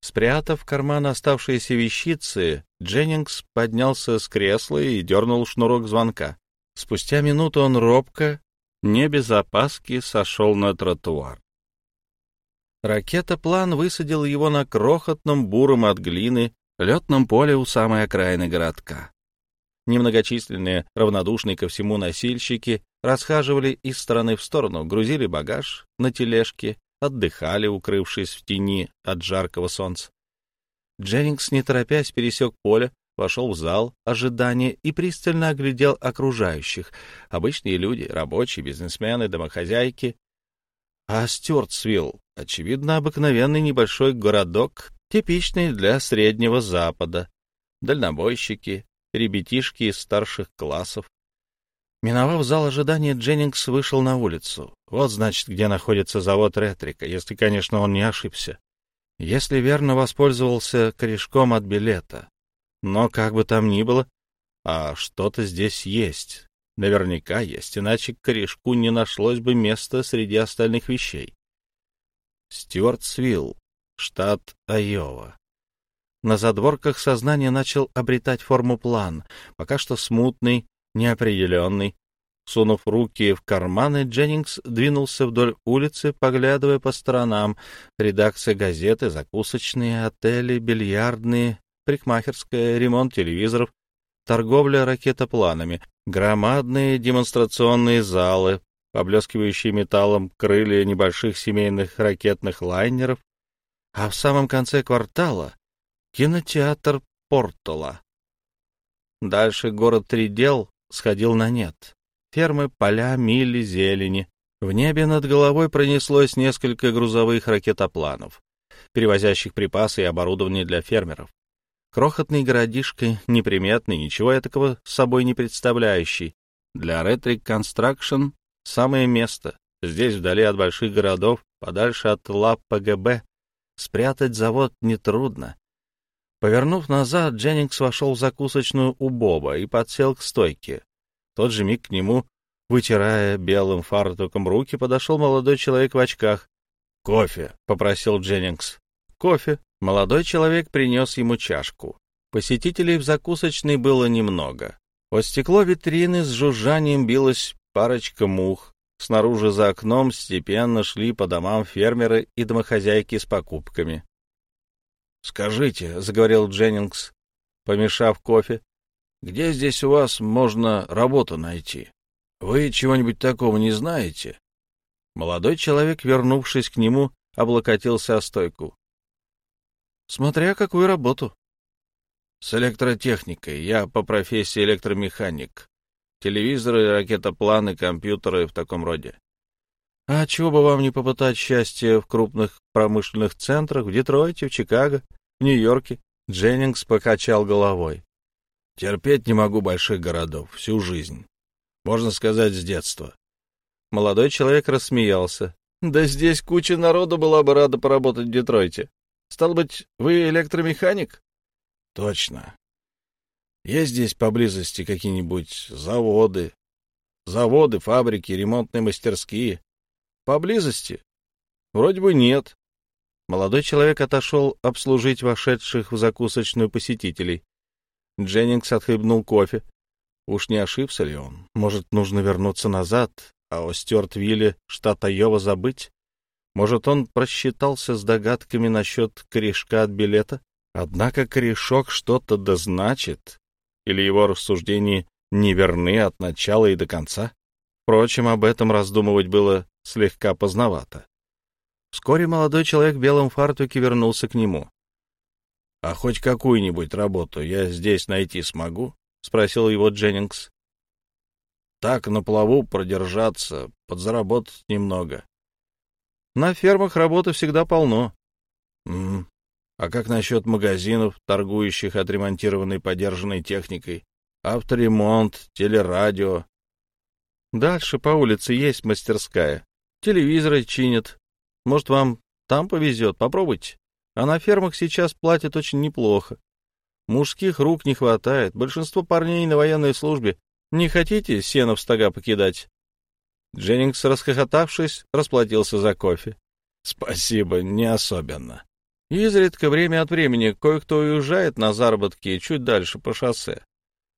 Speaker 1: Спрятав в карман оставшиеся вещицы, Дженнингс поднялся с кресла и дернул шнурок звонка. Спустя минуту он робко, не без опаски, сошел на тротуар. Ракетоплан высадил его на крохотном буром от глины летном поле у самой окраины городка. Немногочисленные, равнодушные ко всему носильщики расхаживали из стороны в сторону, грузили багаж на тележке, отдыхали, укрывшись в тени от жаркого солнца. Дженнингс, не торопясь, пересек поле, вошел в зал ожидания и пристально оглядел окружающих. Обычные люди, рабочие, бизнесмены, домохозяйки. А Стюартсвилл, очевидно, обыкновенный небольшой городок, типичный для Среднего Запада. Дальнобойщики, ребятишки из старших классов. Миновав зал ожидания, Дженнингс вышел на улицу. Вот, значит, где находится завод Ретрика, если, конечно, он не ошибся. Если верно воспользовался корешком от билета. Но как бы там ни было, а что-то здесь есть. Наверняка есть, иначе корешку не нашлось бы места среди остальных вещей. Стюартсвилл, штат Айова. На задворках сознания начал обретать форму план, пока что смутный, неопределенный. Сунув руки в карманы, Дженнингс двинулся вдоль улицы, поглядывая по сторонам. Редакция газеты, закусочные, отели, бильярдные, парикмахерская, ремонт телевизоров, торговля ракетопланами, громадные демонстрационные залы, поблескивающие металлом крылья небольших семейных ракетных лайнеров, а в самом конце квартала кинотеатр Портола. Дальше город Тридел сходил на нет. Фермы, поля, мили, зелени. В небе над головой пронеслось несколько грузовых ракетопланов, перевозящих припасы и оборудование для фермеров. Крохотный городишко, неприметный, ничего этакого с собой не представляющий. Для Retric Construction самое место. Здесь, вдали от больших городов, подальше от лап ПГБ, спрятать завод нетрудно. Повернув назад, Дженнингс вошел в закусочную у Боба и подсел к стойке. Тот же миг к нему, вытирая белым фартуком руки, подошел молодой человек в очках. «Кофе», — попросил Дженнингс. «Кофе». Молодой человек принес ему чашку. Посетителей в закусочной было немного. О стекло витрины с жужжанием билась парочка мух. Снаружи за окном степенно шли по домам фермеры и домохозяйки с покупками. «Скажите», — заговорил Дженнингс, помешав кофе, — «где здесь у вас можно работу найти? Вы чего-нибудь такого не знаете?» Молодой человек, вернувшись к нему, облокотился о стойку. «Смотря какую работу». «С электротехникой. Я по профессии электромеханик. Телевизоры, ракетопланы, компьютеры в таком роде. А чего бы вам не попытать счастье в крупных промышленных центрах, в Детройте, в Чикаго, в Нью-Йорке? Дженнингс покачал головой. Терпеть не могу больших городов всю жизнь. Можно сказать, с детства. Молодой человек рассмеялся. Да здесь куча народу была бы рада поработать в Детройте. Стал быть, вы электромеханик? Точно. Есть здесь поблизости какие-нибудь заводы, заводы, фабрики, ремонтные мастерские? Поблизости? Вроде бы нет. Молодой человек отошел обслужить вошедших в закусочную посетителей. Дженнингс отхлебнул кофе. Уж не ошибся ли он? Может, нужно вернуться назад, а о Стюартвилле, штат Айова, забыть? Может, он просчитался с догадками насчет корешка от билета? Однако корешок что-то да значит. Или его рассуждения неверны от начала и до конца? Впрочем, об этом раздумывать было слегка поздновато. Вскоре молодой человек в белом фартуке вернулся к нему. — А хоть какую-нибудь работу я здесь найти смогу? — спросил его Дженнингс. — Так, на плаву продержаться, подзаработать немного. — На фермах работы всегда полно. — А как насчет магазинов, торгующих отремонтированной подержанной техникой? Авторемонт, телерадио, Дальше по улице есть мастерская. Телевизоры чинят. Может, вам там повезет, попробуйте. А на фермах сейчас платят очень неплохо. Мужских рук не хватает, большинство парней на военной службе. Не хотите сено в стога покидать?» Дженнингс, расхохотавшись, расплатился за кофе. «Спасибо, не особенно. Изредка время от времени кое-кто уезжает на заработки чуть дальше по шоссе.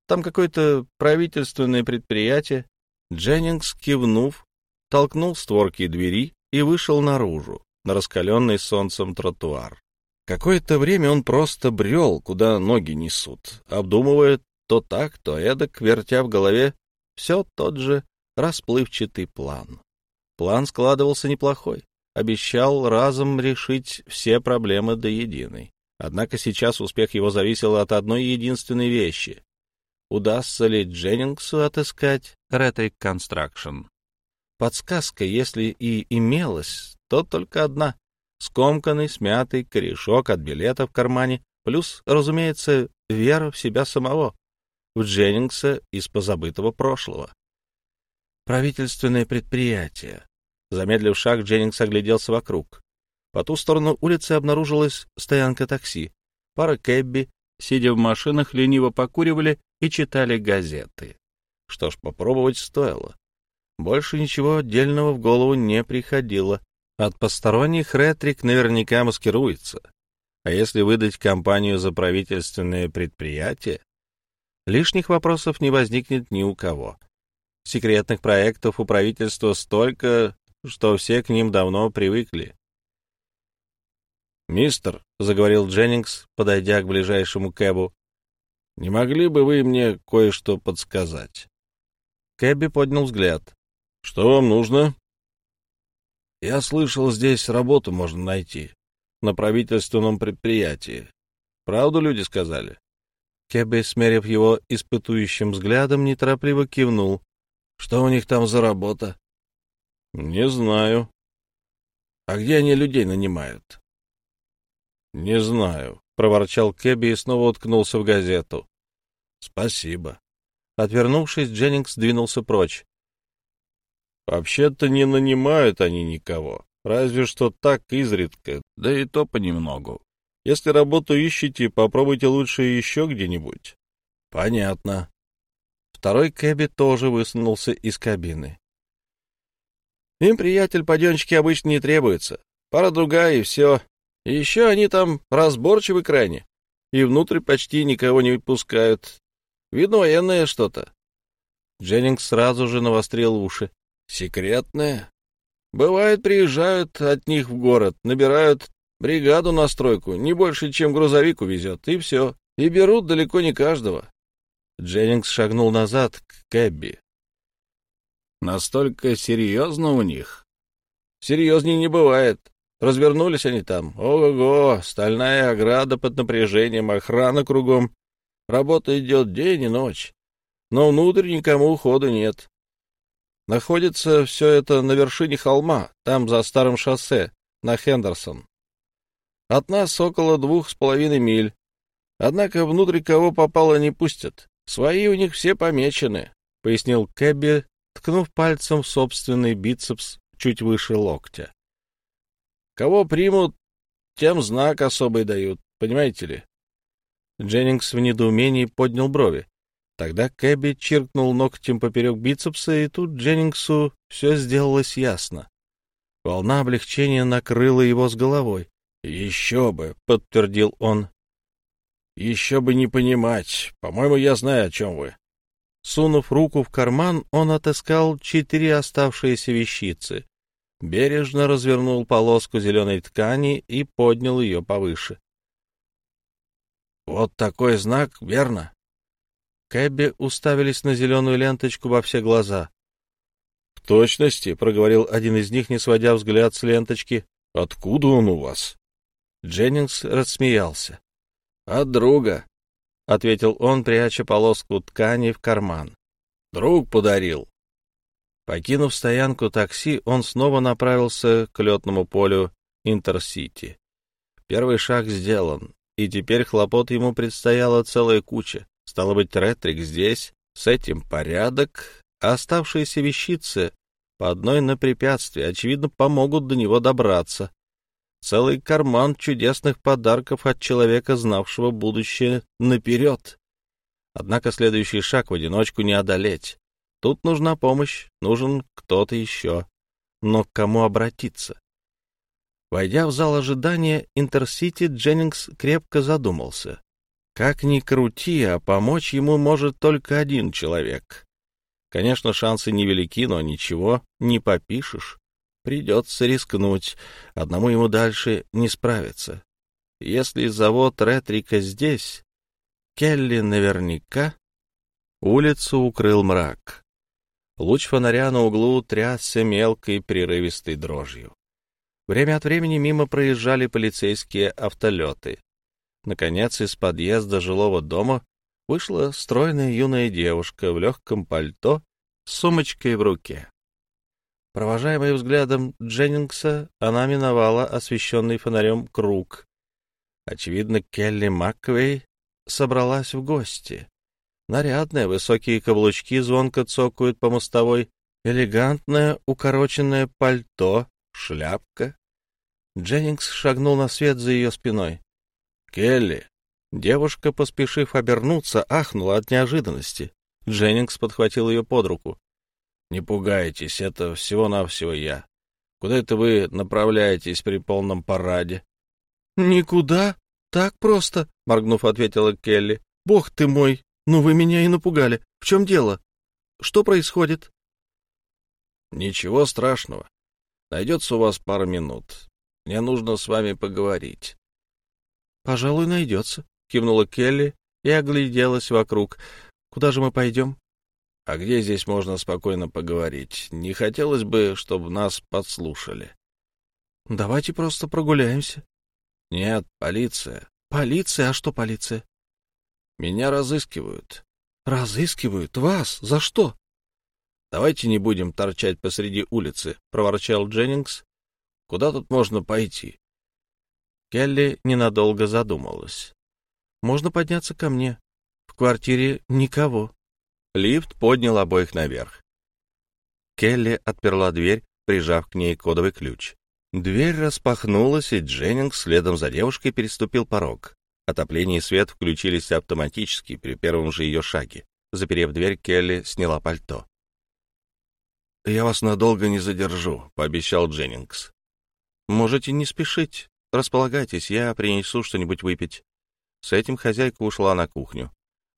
Speaker 1: Там какое-то правительственное предприятие, Дженнингс, кивнув, толкнул створки двери и вышел наружу, на раскаленный солнцем тротуар. Какое-то время он просто брел, куда ноги несут, обдумывая то так, то эдак, вертя в голове все тот же расплывчатый план. План складывался неплохой, обещал разом решить все проблемы до единой. Однако сейчас успех его зависел от одной единственной вещи удастся ли Дженнингсу отыскать Retake Construction. Подсказка, если и имелась, то только одна — скомканный, смятый корешок от билета в кармане, плюс, разумеется, вера в себя самого, в Дженнингса из позабытого прошлого. Правительственное предприятие. Замедлив шаг, Дженнингс огляделся вокруг. По ту сторону улицы обнаружилась стоянка такси. Пара кэбби, сидя в машинах, лениво покуривали и читали газеты. Что ж, попробовать стоило. Больше ничего отдельного в голову не приходило. От посторонних ретрик наверняка маскируется. А если выдать компанию за правительственное предприятие, лишних вопросов не возникнет ни у кого. Секретных проектов у правительства столько, что все к ним давно привыкли. «Мистер», — заговорил Дженнингс, подойдя к ближайшему кэбу, не могли бы вы мне кое-что подсказать? Кэбби поднял взгляд. — Что вам нужно? — Я слышал, здесь работу можно найти. На правительственном предприятии. Правду люди сказали? Кэбби, смерив его испытующим взглядом, неторопливо кивнул. — Что у них там за работа? — Не знаю. — А где они людей нанимают? — Не знаю, — проворчал Кэбби и снова уткнулся в газету. — Спасибо. Отвернувшись, Дженнингс двинулся прочь. — Вообще-то не нанимают они никого, разве что так изредка, да и то понемногу. Если работу ищете, попробуйте лучше еще где-нибудь. — Понятно. Второй Кэби тоже высунулся из кабины. — Им, приятель, паденчики обычно не требуется. Пара-другая, и все. И еще они там разборчивы крайне. И внутрь почти никого не выпускают. Видно, военное что-то. Дженнингс сразу же навострил уши. Секретное? Бывает, приезжают от них в город, набирают бригаду на стройку, не больше, чем грузовик увезет, и все. И берут далеко не каждого. Дженнингс шагнул назад к Кэбби. Настолько серьезно у них? Серьезнее не бывает. Развернулись они там. Ого-го, стальная ограда под напряжением, охрана кругом. Работа идет день и ночь, но внутрь никому ухода нет. Находится все это на вершине холма, там за старым шоссе, на Хендерсон. От нас около двух с половиной миль. Однако внутрь кого попало не пустят. Свои у них все помечены, — пояснил Кэбби, ткнув пальцем в собственный бицепс чуть выше локтя. Кого примут, тем знак особый дают, понимаете ли? Дженнингс в недоумении поднял брови. Тогда Кэбби чиркнул ногтем поперек бицепса, и тут Дженнингсу все сделалось ясно. Волна облегчения накрыла его с головой. «Еще бы!» — подтвердил он. «Еще бы не понимать. По-моему, я знаю, о чем вы». Сунув руку в карман, он отыскал четыре оставшиеся вещицы. Бережно развернул полоску зеленой ткани и поднял ее повыше. Вот такой знак, верно? Кэбби уставились на зеленую ленточку во все глаза. точности», — проговорил один из них, не сводя взгляд с ленточки. «Откуда он у вас?»
Speaker 2: Дженнингс рассмеялся.
Speaker 1: «От друга», —
Speaker 2: ответил он, пряча полоску ткани в карман.
Speaker 1: «Друг подарил».
Speaker 2: Покинув стоянку такси, он снова направился к летному полю Интерсити. Первый шаг сделан, и теперь хлопот ему предстояла целая куча. Стало быть, Ретрик здесь, с этим порядок, а оставшиеся вещицы по одной на препятствие, очевидно, помогут до него добраться. Целый карман чудесных подарков от человека, знавшего будущее наперед. Однако следующий шаг в одиночку не одолеть. Тут нужна помощь, нужен кто-то еще. Но к кому обратиться? Войдя в зал ожидания Интерсити, Дженнингс крепко задумался. Как ни крути, а помочь ему может только один человек. Конечно, шансы невелики, но ничего не попишешь. Придется рискнуть, одному ему дальше не справиться. Если завод Ретрика здесь, Келли наверняка... Улицу укрыл мрак. Луч фонаря на углу трясся мелкой прерывистой дрожью. Время от времени мимо проезжали полицейские автолеты. Наконец, из подъезда жилого дома вышла стройная юная девушка в легком пальто с сумочкой в руке. Провожаемая взглядом Дженнингса, она миновала освещенный фонарем круг. Очевидно, Келли Маквей собралась в гости. Нарядная, высокие каблучки звонко цокают по мостовой, элегантное укороченное пальто, шляпка. Дженнингс шагнул на свет за ее спиной. «Келли!» Девушка, поспешив обернуться, ахнула от неожиданности. Дженнингс подхватил ее под руку. «Не пугайтесь, это всего-навсего я. Куда это вы направляетесь при полном параде?» «Никуда. Так просто», — моргнув, ответила Келли. «Бог ты мой! Ну вы меня и напугали. В чем дело? Что происходит?»
Speaker 1: «Ничего страшного. Найдется у вас пара минут. Мне нужно с вами поговорить».
Speaker 2: «Пожалуй, найдется», — кивнула Келли и огляделась вокруг. «Куда же мы пойдем?»
Speaker 1: «А где здесь можно спокойно поговорить? Не хотелось бы, чтобы нас подслушали».
Speaker 2: «Давайте просто прогуляемся».
Speaker 1: «Нет, полиция».
Speaker 2: «Полиция? А что полиция?»
Speaker 1: «Меня разыскивают».
Speaker 2: «Разыскивают? Вас? За что?»
Speaker 1: «Давайте не будем торчать посреди улицы», — проворчал Дженнингс. «Куда тут можно пойти?»
Speaker 2: Келли ненадолго задумалась. «Можно подняться ко мне. В квартире никого». Лифт поднял обоих наверх. Келли отперла дверь, прижав к ней кодовый ключ. Дверь распахнулась, и Дженнингс следом за девушкой переступил порог. Отопление и свет включились автоматически при первом же ее шаге. Заперев дверь, Келли сняла пальто.
Speaker 1: «Я вас надолго не задержу», — пообещал Дженнингс.
Speaker 2: «Можете не спешить. Располагайтесь, я принесу что-нибудь выпить. С этим хозяйка ушла на кухню.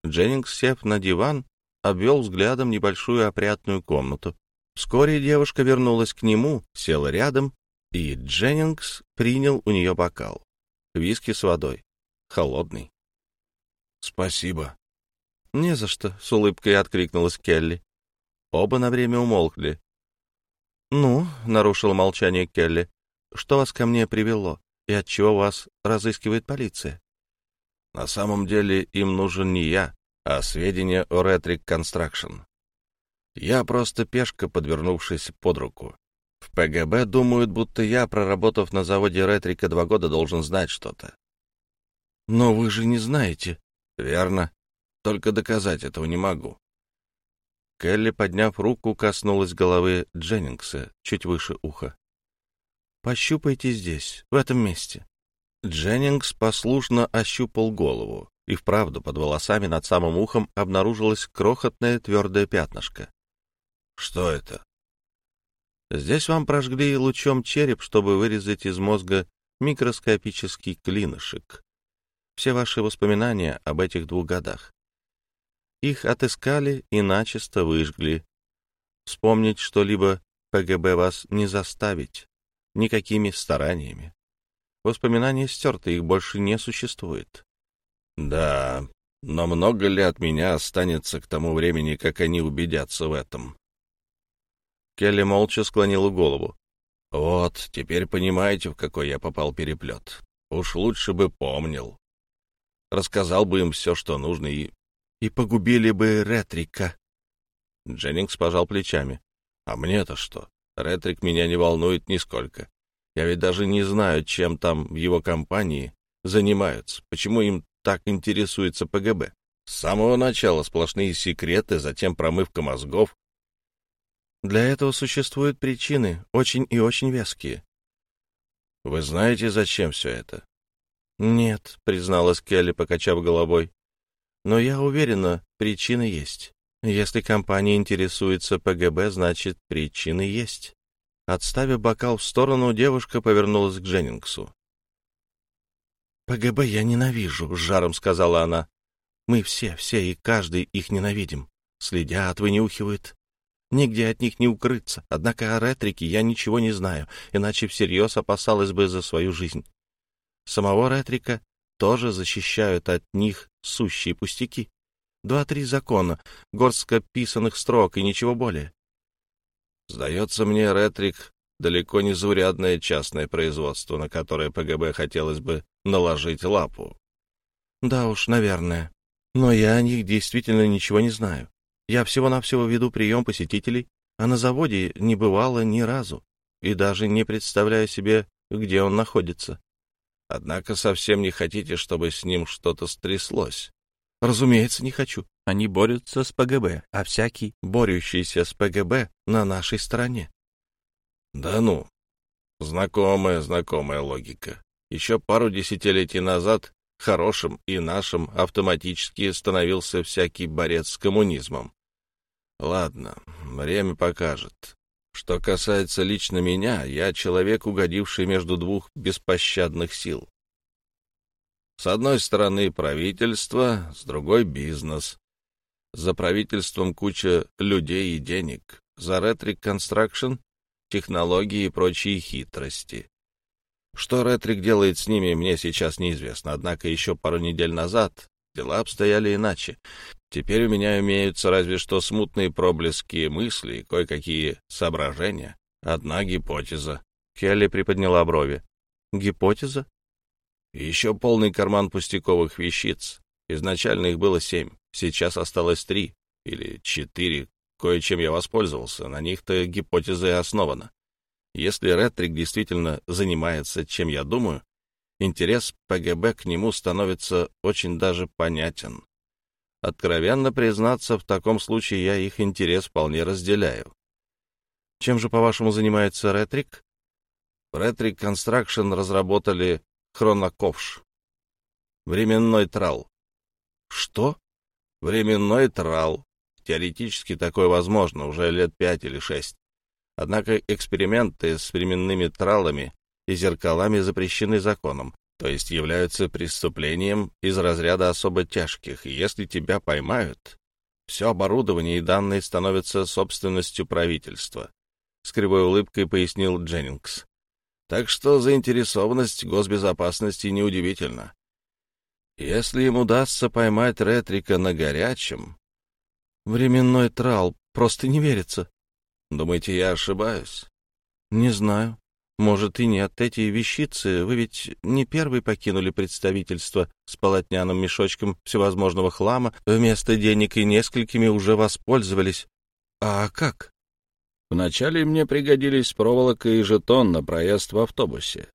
Speaker 2: Дженнингс, сев на диван, обвел взглядом небольшую опрятную комнату. Вскоре девушка вернулась к нему, села рядом, и Дженнингс принял у нее бокал. Виски с водой. Холодный.
Speaker 1: «Спасибо».
Speaker 2: «Не за что», — с улыбкой откликнулась Келли. Оба на время умолкли. «Ну», — нарушил молчание Келли, — «что вас ко мне привело?» И отчего вас разыскивает полиция?
Speaker 1: На самом деле им нужен не я, а сведения о Ретрик Construction. Я просто пешка, подвернувшаяся под руку. В ПГБ думают, будто я, проработав на заводе Ретрика два года, должен знать что-то.
Speaker 2: Но вы же не знаете.
Speaker 1: Верно. Только доказать этого не могу.
Speaker 2: Келли, подняв руку, коснулась головы Дженнингса чуть выше уха. Пощупайте здесь, в этом месте. Дженнингс послушно ощупал голову, и вправду под волосами над самым ухом обнаружилось крохотное твердое пятнышко.
Speaker 1: Что это?
Speaker 2: Здесь вам прожгли лучом череп, чтобы вырезать из мозга микроскопический клинышек. Все ваши воспоминания об этих двух годах. Их отыскали и начисто выжгли. Вспомнить что-либо ПГБ вас не заставить никакими стараниями. Воспоминания стерты, их больше не существует.
Speaker 1: Да, но много ли от меня останется к тому времени, как они убедятся в этом? Келли молча склонила голову. «Вот, теперь понимаете, в какой я попал переплет. Уж лучше бы помнил. Рассказал бы им все, что нужно, и... И погубили бы Ретрика». Дженнингс пожал плечами. «А мне-то что? Ретрик меня не волнует нисколько. Я ведь даже не знаю, чем там в его компании занимаются, почему им так интересуется ПГБ. С самого начала сплошные секреты, затем промывка мозгов.
Speaker 2: Для этого существуют причины, очень и очень веские.
Speaker 1: Вы знаете, зачем все это?
Speaker 2: Нет, призналась Келли, покачав головой. Но я уверена, причины есть. Если компания интересуется ПГБ, значит, причины есть. Отставив бокал в сторону, девушка повернулась к Дженнингсу. «ПГБ я ненавижу», — с жаром сказала она. «Мы все, все и каждый их ненавидим. Следят, вынюхивают. Нигде от них не укрыться. Однако о ретрике я ничего не знаю, иначе всерьез опасалась бы за свою жизнь. Самого ретрика тоже защищают от них сущие пустяки. Два-три закона, горстка писанных строк и ничего более.
Speaker 1: Сдается мне, Ретрик далеко не заурядное частное производство, на которое ПГБ хотелось бы наложить лапу.
Speaker 2: Да уж, наверное. Но я о них действительно ничего не знаю. Я всего-навсего веду прием посетителей, а на заводе не бывало ни разу, и даже не представляю себе, где он находится.
Speaker 1: Однако совсем не хотите, чтобы с ним что-то стряслось.
Speaker 2: Разумеется, не хочу. Они борются с ПГБ, а всякий, борющийся с ПГБ, на нашей стороне.
Speaker 1: Да ну, знакомая, знакомая логика. Еще пару десятилетий назад хорошим и нашим автоматически становился всякий борец с коммунизмом. Ладно, время покажет. Что касается лично меня, я человек, угодивший между двух беспощадных сил. С одной стороны правительство, с другой бизнес. За правительством куча людей и денег, за Ретрик Construction — технологии и прочие хитрости. Что Ретрик делает с ними, мне сейчас неизвестно, однако еще пару недель назад дела обстояли иначе. Теперь у меня имеются разве что смутные проблески мысли кое-какие соображения. Одна гипотеза.
Speaker 2: Келли приподняла брови. Гипотеза?
Speaker 1: Еще полный карман пустяковых вещиц. Изначально их было семь, сейчас осталось три или четыре. Кое-чем я воспользовался, на них-то гипотеза и основана. Если Ретрик действительно занимается, чем я думаю, интерес ПГБ к нему становится очень даже понятен. Откровенно признаться, в таком случае я их интерес вполне разделяю.
Speaker 2: Чем же, по-вашему, занимается Ретрик?
Speaker 1: Ретрик Construction разработали хроноковш. Временной трал.
Speaker 2: Что?
Speaker 1: Временной трал. Теоретически такое возможно уже лет пять или шесть. Однако эксперименты с временными тралами и зеркалами запрещены законом, то есть являются преступлением из разряда особо тяжких, и если тебя поймают, все оборудование и данные становятся собственностью правительства. С кривой улыбкой пояснил Дженнингс. Так что заинтересованность госбезопасности неудивительна. Если им удастся поймать Ретрика на горячем...
Speaker 2: Временной трал, просто не верится.
Speaker 1: Думаете, я ошибаюсь?
Speaker 2: Не знаю. Может и нет. Эти вещицы, вы ведь не первый покинули представительство с полотняным мешочком всевозможного хлама, вместо денег и несколькими уже воспользовались. А как?
Speaker 1: Вначале мне пригодились проволока и жетон на проезд в автобусе.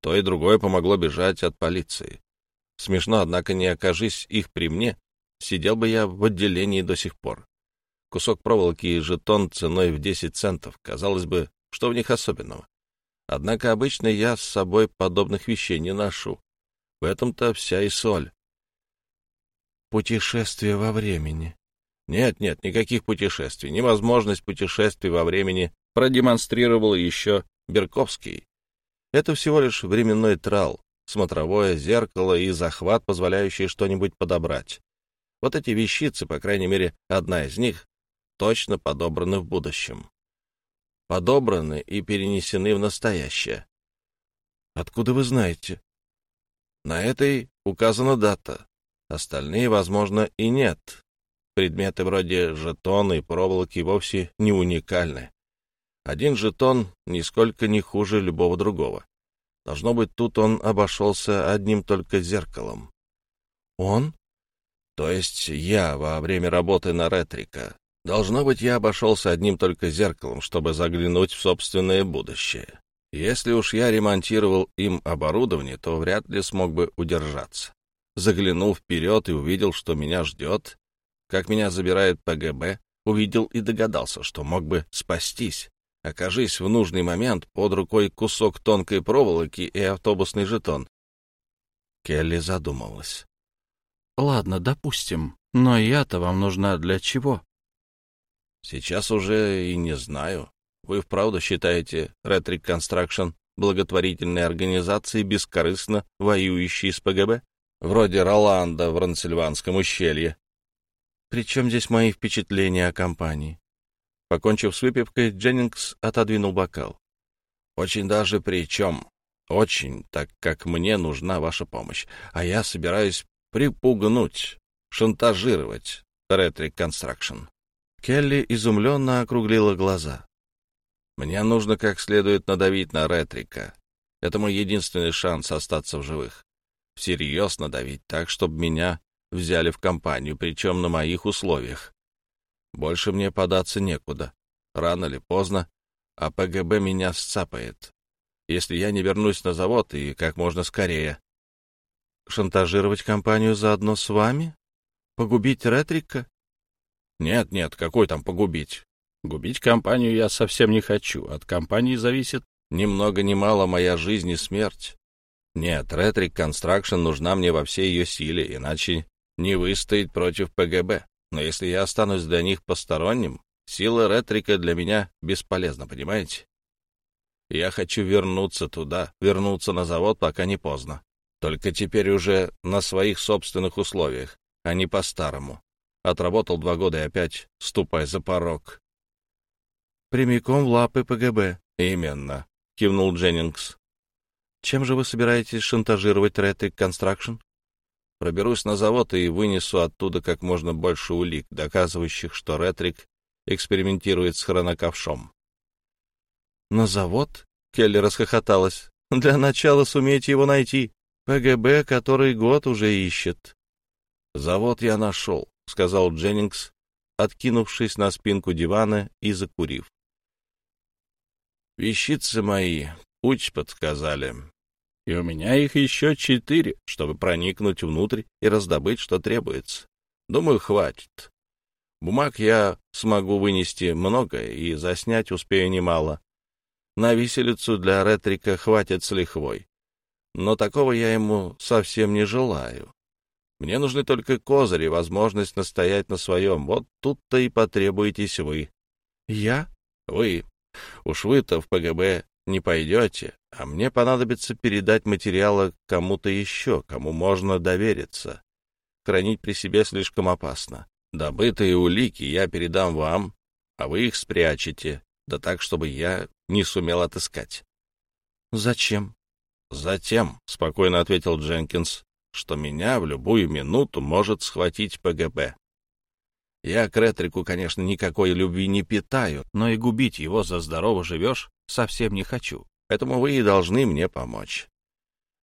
Speaker 1: То и другое помогло бежать от полиции. Смешно, однако, не окажись их при мне, сидел бы я в отделении до сих пор. Кусок проволоки и жетон ценой в 10 центов. Казалось бы, что в них особенного? Однако обычно я с собой подобных вещей не ношу. В этом-то вся и соль.
Speaker 2: Путешествие во времени.
Speaker 1: Нет, нет, никаких путешествий. Невозможность путешествий во времени продемонстрировал еще Берковский. Это всего лишь временной трал, смотровое зеркало и захват, позволяющий что-нибудь подобрать. Вот эти вещицы, по крайней мере, одна из них, точно подобраны в будущем. Подобраны и перенесены в настоящее.
Speaker 2: Откуда вы знаете?
Speaker 1: На этой указана дата. Остальные, возможно, и нет. Предметы вроде жетона и проволоки вовсе не уникальны. Один жетон нисколько не хуже любого другого. Должно быть, тут он обошелся одним только зеркалом.
Speaker 2: Он?
Speaker 1: То есть я во время работы на Ретрика. Должно быть, я обошелся одним только зеркалом, чтобы заглянуть в собственное будущее. Если уж я ремонтировал им оборудование, то вряд ли смог бы удержаться. Заглянул вперед и увидел, что меня ждет, как меня забирает ПГБ, увидел и догадался, что мог бы спастись. Окажись в нужный момент под рукой кусок тонкой проволоки и автобусный жетон.
Speaker 2: Келли задумалась. «Ладно, допустим, но я-то вам нужна для чего?»
Speaker 1: «Сейчас уже и не знаю. Вы вправду считаете Retric Construction благотворительной организацией, бескорыстно воюющей с ПГБ? Вроде Роланда в Рансильванском ущелье».
Speaker 2: «При чем здесь мои впечатления о компании?» Покончив с выпивкой, Дженнингс отодвинул бокал.
Speaker 1: «Очень даже при чем. Очень, так как мне нужна ваша помощь. А я собираюсь припугнуть, шантажировать Ретрик Construction».
Speaker 2: Келли изумленно округлила глаза.
Speaker 1: «Мне нужно как следует надавить на Ретрика. Это мой единственный шанс остаться в живых. Всерьез надавить так, чтобы меня взяли в компанию, причем на моих условиях. Больше мне податься некуда. Рано или поздно, а ПГБ меня сцапает. Если я не вернусь на завод и как можно скорее.
Speaker 2: Шантажировать компанию заодно с вами? Погубить Ретрика?
Speaker 1: Нет, нет, какой там погубить? Губить компанию я совсем не хочу. От компании зависит ни много ни мало моя жизнь и смерть. Нет, Ретрик Констракшн нужна мне во всей ее силе, иначе не выстоит против ПГБ. Но если я останусь для них посторонним, сила ретрика для меня бесполезна, понимаете? Я хочу вернуться туда, вернуться на завод, пока не поздно. Только теперь уже на своих собственных условиях, а не по-старому. Отработал два года и опять ступай за порог.
Speaker 2: Прямиком в лапы ПГБ.
Speaker 1: Именно, кивнул Дженнингс.
Speaker 2: Чем же вы собираетесь шантажировать Ретрик Констракшн?
Speaker 1: Проберусь на завод и вынесу оттуда как можно больше улик, доказывающих, что Ретрик экспериментирует с хроноковшом.
Speaker 2: «На завод?» — Келли расхохоталась. «Для начала сумейте его найти. ПГБ который год уже ищет».
Speaker 1: «Завод я нашел», — сказал Дженнингс, откинувшись на спинку дивана и закурив. «Вещицы мои путь подсказали и у меня их еще четыре, чтобы проникнуть внутрь и раздобыть, что требуется. Думаю, хватит. Бумаг я смогу вынести много и заснять успею немало. На виселицу для ретрика хватит с лихвой. Но такого я ему совсем не желаю. Мне нужны только козыри, возможность настоять на своем. Вот тут-то и потребуетесь вы.
Speaker 2: Я?
Speaker 1: Вы. Уж вы-то в ПГБ не пойдете, а мне понадобится передать материалы кому-то еще, кому можно довериться. Хранить при себе слишком опасно. Добытые улики я передам вам, а вы их спрячете, да так, чтобы я не сумел отыскать.
Speaker 2: Зачем?
Speaker 1: Затем, — спокойно ответил Дженкинс, — что меня в любую минуту может схватить ПГБ. Я к Ретрику, конечно, никакой любви не питаю, но и губить его за здорово живешь совсем не хочу. Поэтому вы и должны мне помочь.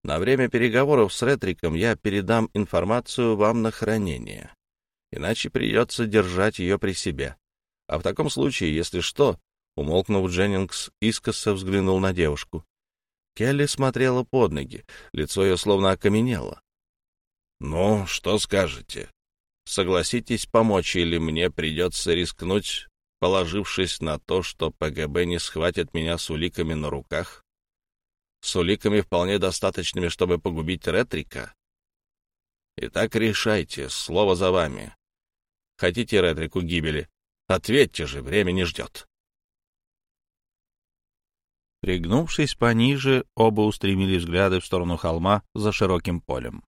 Speaker 1: На время переговоров с Ретриком я передам информацию вам на хранение. Иначе придется держать ее при себе. А в таком случае, если что, умолкнув, Дженнингс искоса взглянул на девушку. Келли смотрела под ноги, лицо ее словно окаменело. — Ну, что скажете? Согласитесь помочь, или мне придется рискнуть положившись на то, что ПГБ не схватит меня с уликами на руках? С уликами вполне достаточными, чтобы погубить Ретрика? Итак, решайте, слово за вами. Хотите Ретрику гибели? Ответьте же, время не ждет.
Speaker 2: Пригнувшись пониже, оба устремили взгляды в сторону холма за широким полем.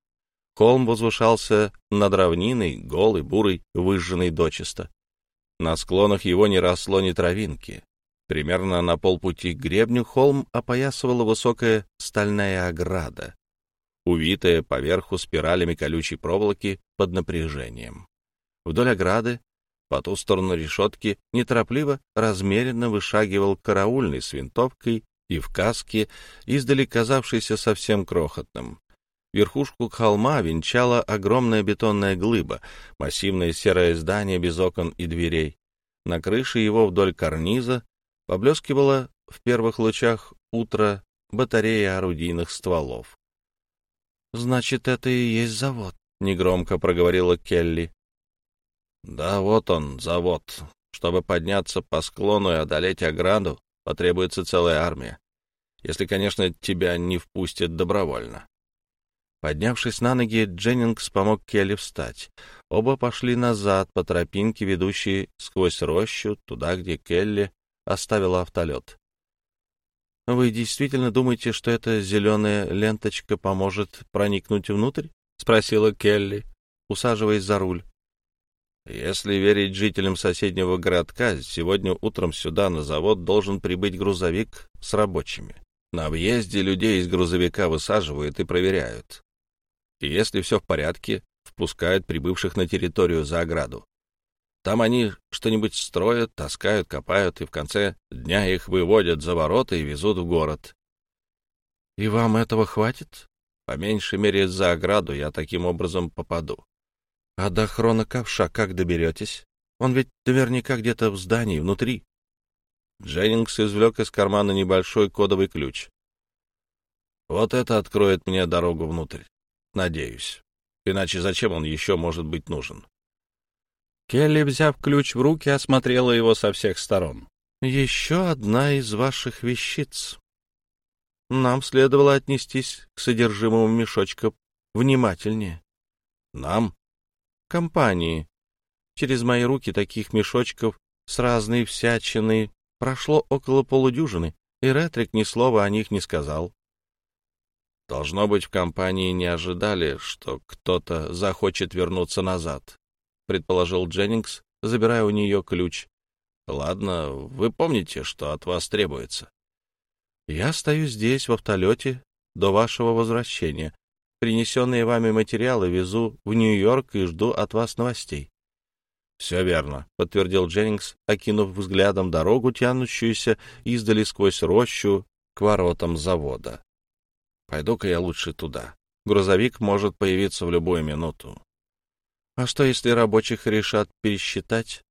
Speaker 2: Холм возвышался над равниной, голый, бурый, выжженный дочисто. На склонах его не росло ни травинки. Примерно на полпути к гребню холм опоясывала высокая стальная ограда, увитая поверху спиралями колючей проволоки под напряжением. Вдоль ограды
Speaker 1: По ту сторону решетки неторопливо, размеренно вышагивал караульный с винтовкой и в каске, издали казавшийся совсем крохотным. Верхушку холма венчала огромная бетонная глыба, массивное серое здание без окон и дверей. На крыше его вдоль карниза поблескивала в первых лучах утра батарея орудийных стволов. «Значит, это и есть завод», — негромко проговорила Келли. Да, вот он, завод. Чтобы подняться по склону и одолеть ограду, потребуется целая армия. Если, конечно, тебя не впустят добровольно. Поднявшись на ноги, Дженнингс помог Келли встать. Оба пошли назад по тропинке, ведущей сквозь рощу, туда, где Келли оставила автолет. «Вы действительно думаете, что эта зеленая ленточка поможет проникнуть внутрь?» — спросила Келли, усаживаясь за руль. Если верить жителям соседнего городка, сегодня утром сюда на завод должен прибыть грузовик с рабочими. На въезде людей из грузовика высаживают и проверяют. И если все в порядке, впускают прибывших на территорию за ограду. Там они что-нибудь строят, таскают, копают, и в конце дня их выводят за ворота и везут в город. И вам этого хватит? По меньшей мере, за ограду я таким образом попаду. А до хрона ковша как доберетесь? Он ведь наверняка где-то в здании, внутри. Дженнингс извлек из кармана небольшой кодовый ключ. Вот это откроет мне дорогу внутрь. Надеюсь. Иначе зачем он еще может быть нужен? Келли, взяв ключ в руки, осмотрела его со всех сторон. «Еще одна из ваших вещиц. Нам следовало отнестись к содержимому мешочка внимательнее». «Нам?» компании. Через мои руки таких мешочков с разной всячиной прошло около полудюжины, и Ретрик ни слова о них не сказал. Должно быть, в компании не ожидали, что кто-то захочет вернуться назад, предположил Дженнингс, забирая у нее ключ. Ладно, вы помните, что от вас требуется. Я стою здесь, в автолете, до вашего возвращения. Принесенные вами материалы везу в Нью-Йорк и жду от вас новостей. — Все верно, — подтвердил Дженнингс, окинув взглядом дорогу, тянущуюся издали сквозь рощу к воротам завода. — Пойду-ка я лучше туда. Грузовик может появиться в любую минуту. — А что, если рабочих решат пересчитать?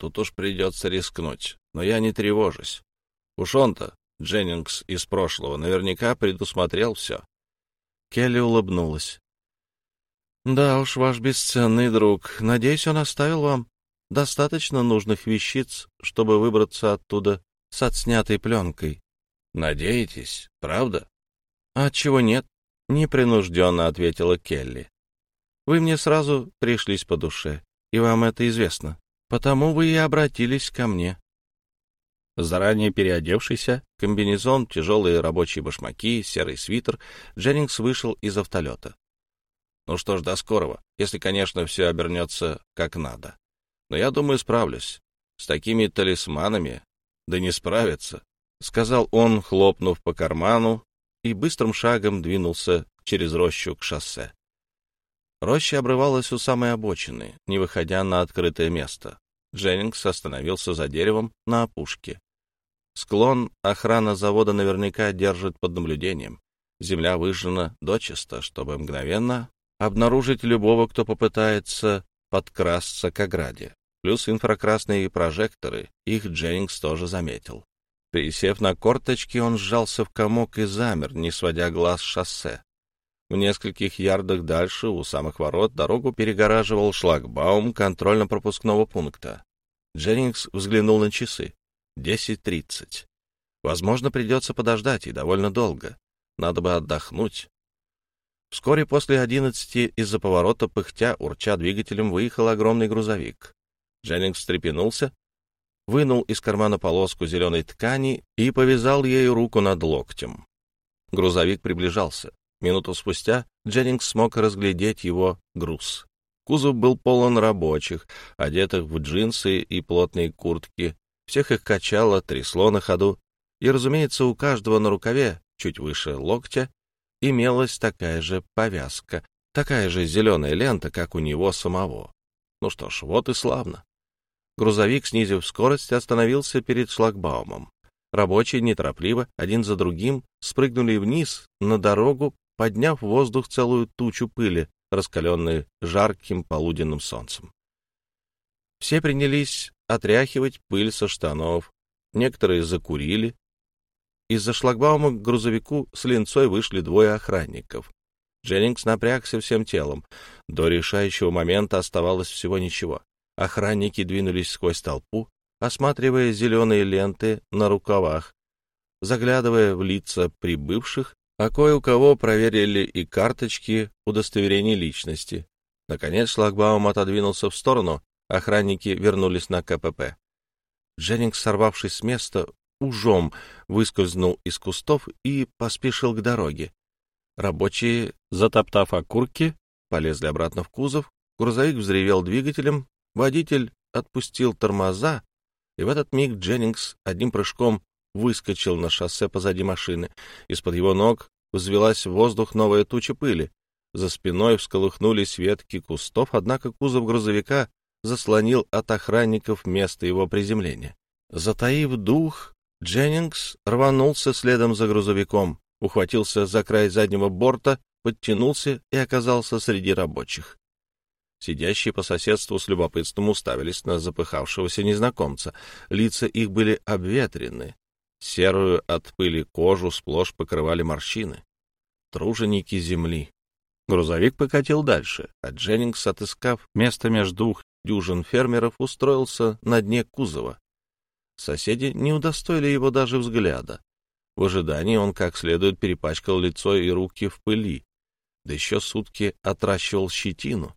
Speaker 1: Тут уж придется рискнуть, но я не тревожусь. Уж он-то, Дженнингс из прошлого, наверняка предусмотрел все. Келли улыбнулась. «Да уж, ваш бесценный друг. Надеюсь, он оставил вам достаточно нужных вещиц, чтобы выбраться оттуда с отснятой пленкой». «Надеетесь, правда?» «А чего нет?» — непринужденно ответила Келли. «Вы мне сразу пришлись по душе, и вам это известно. Потому вы и обратились ко мне. Заранее переодевшийся, комбинезон, тяжелые рабочие башмаки, серый свитер, Дженнингс вышел из автолета. Ну что ж, до скорого, если, конечно, все обернется как надо. Но я думаю, справлюсь. С такими талисманами, да не справиться, — сказал он, хлопнув по карману, и быстрым шагом двинулся через рощу к шоссе. Роща обрывалась у самой обочины, не выходя на открытое место. Дженнингс остановился за деревом на опушке. Склон охрана завода наверняка держит под наблюдением. Земля выжжена дочисто, чтобы мгновенно обнаружить любого, кто попытается подкрасться к ограде. Плюс инфракрасные прожекторы, их Дженнингс тоже заметил. Присев на корточки, он сжался в комок и замер, не сводя глаз с шоссе. В нескольких ярдах дальше, у самых ворот, дорогу перегораживал шлагбаум контрольно-пропускного пункта. Дженнингс взглянул на часы. Десять тридцать. Возможно, придется подождать, и довольно долго. Надо бы отдохнуть. Вскоре после одиннадцати из-за поворота, пыхтя, урча двигателем, выехал огромный грузовик. Дженнингс встрепенулся, вынул из кармана полоску зеленой ткани и повязал ею руку над локтем. Грузовик приближался. Минуту спустя Дженнингс смог разглядеть его груз. Кузов был полон рабочих, одетых в джинсы и плотные куртки всех их качало, трясло на ходу, и, разумеется, у каждого на рукаве, чуть выше локтя, имелась такая же повязка, такая же зеленая лента, как у него самого. Ну что ж, вот и славно.
Speaker 2: Грузовик, снизив скорость, остановился перед шлагбаумом. Рабочие неторопливо, один за другим, спрыгнули вниз на дорогу, подняв в воздух целую тучу пыли, раскаленной жарким полуденным солнцем. Все принялись отряхивать пыль со штанов, некоторые закурили. Из-за шлагбаума к грузовику с линцой вышли двое охранников. Дженнингс напрягся всем телом. До решающего момента оставалось всего ничего. Охранники двинулись сквозь толпу, осматривая зеленые ленты на рукавах, заглядывая в лица прибывших, а кое у кого проверили и карточки удостоверений личности. Наконец шлагбаум отодвинулся в сторону, охранники вернулись на КПП. Дженнингс, сорвавшись с места, ужом выскользнул из кустов и поспешил к дороге. Рабочие, затоптав окурки, полезли обратно в кузов, грузовик взревел двигателем, водитель отпустил тормоза, и в этот миг Дженнингс одним прыжком выскочил на шоссе позади машины. Из-под его ног взвелась в воздух новая туча пыли. За спиной всколыхнулись ветки кустов, однако кузов грузовика заслонил от охранников место его приземления. Затаив дух, Дженнингс рванулся следом за грузовиком, ухватился за край заднего борта, подтянулся и оказался среди рабочих. Сидящие по соседству с любопытством уставились на запыхавшегося незнакомца. Лица их были обветрены. Серую от пыли кожу сплошь покрывали морщины. Труженики земли. Грузовик покатил дальше, а Дженнингс, отыскав место между двух дюжин фермеров, устроился на дне кузова. Соседи не удостоили его даже взгляда. В ожидании он как следует перепачкал лицо и руки в пыли, да еще сутки отращивал щетину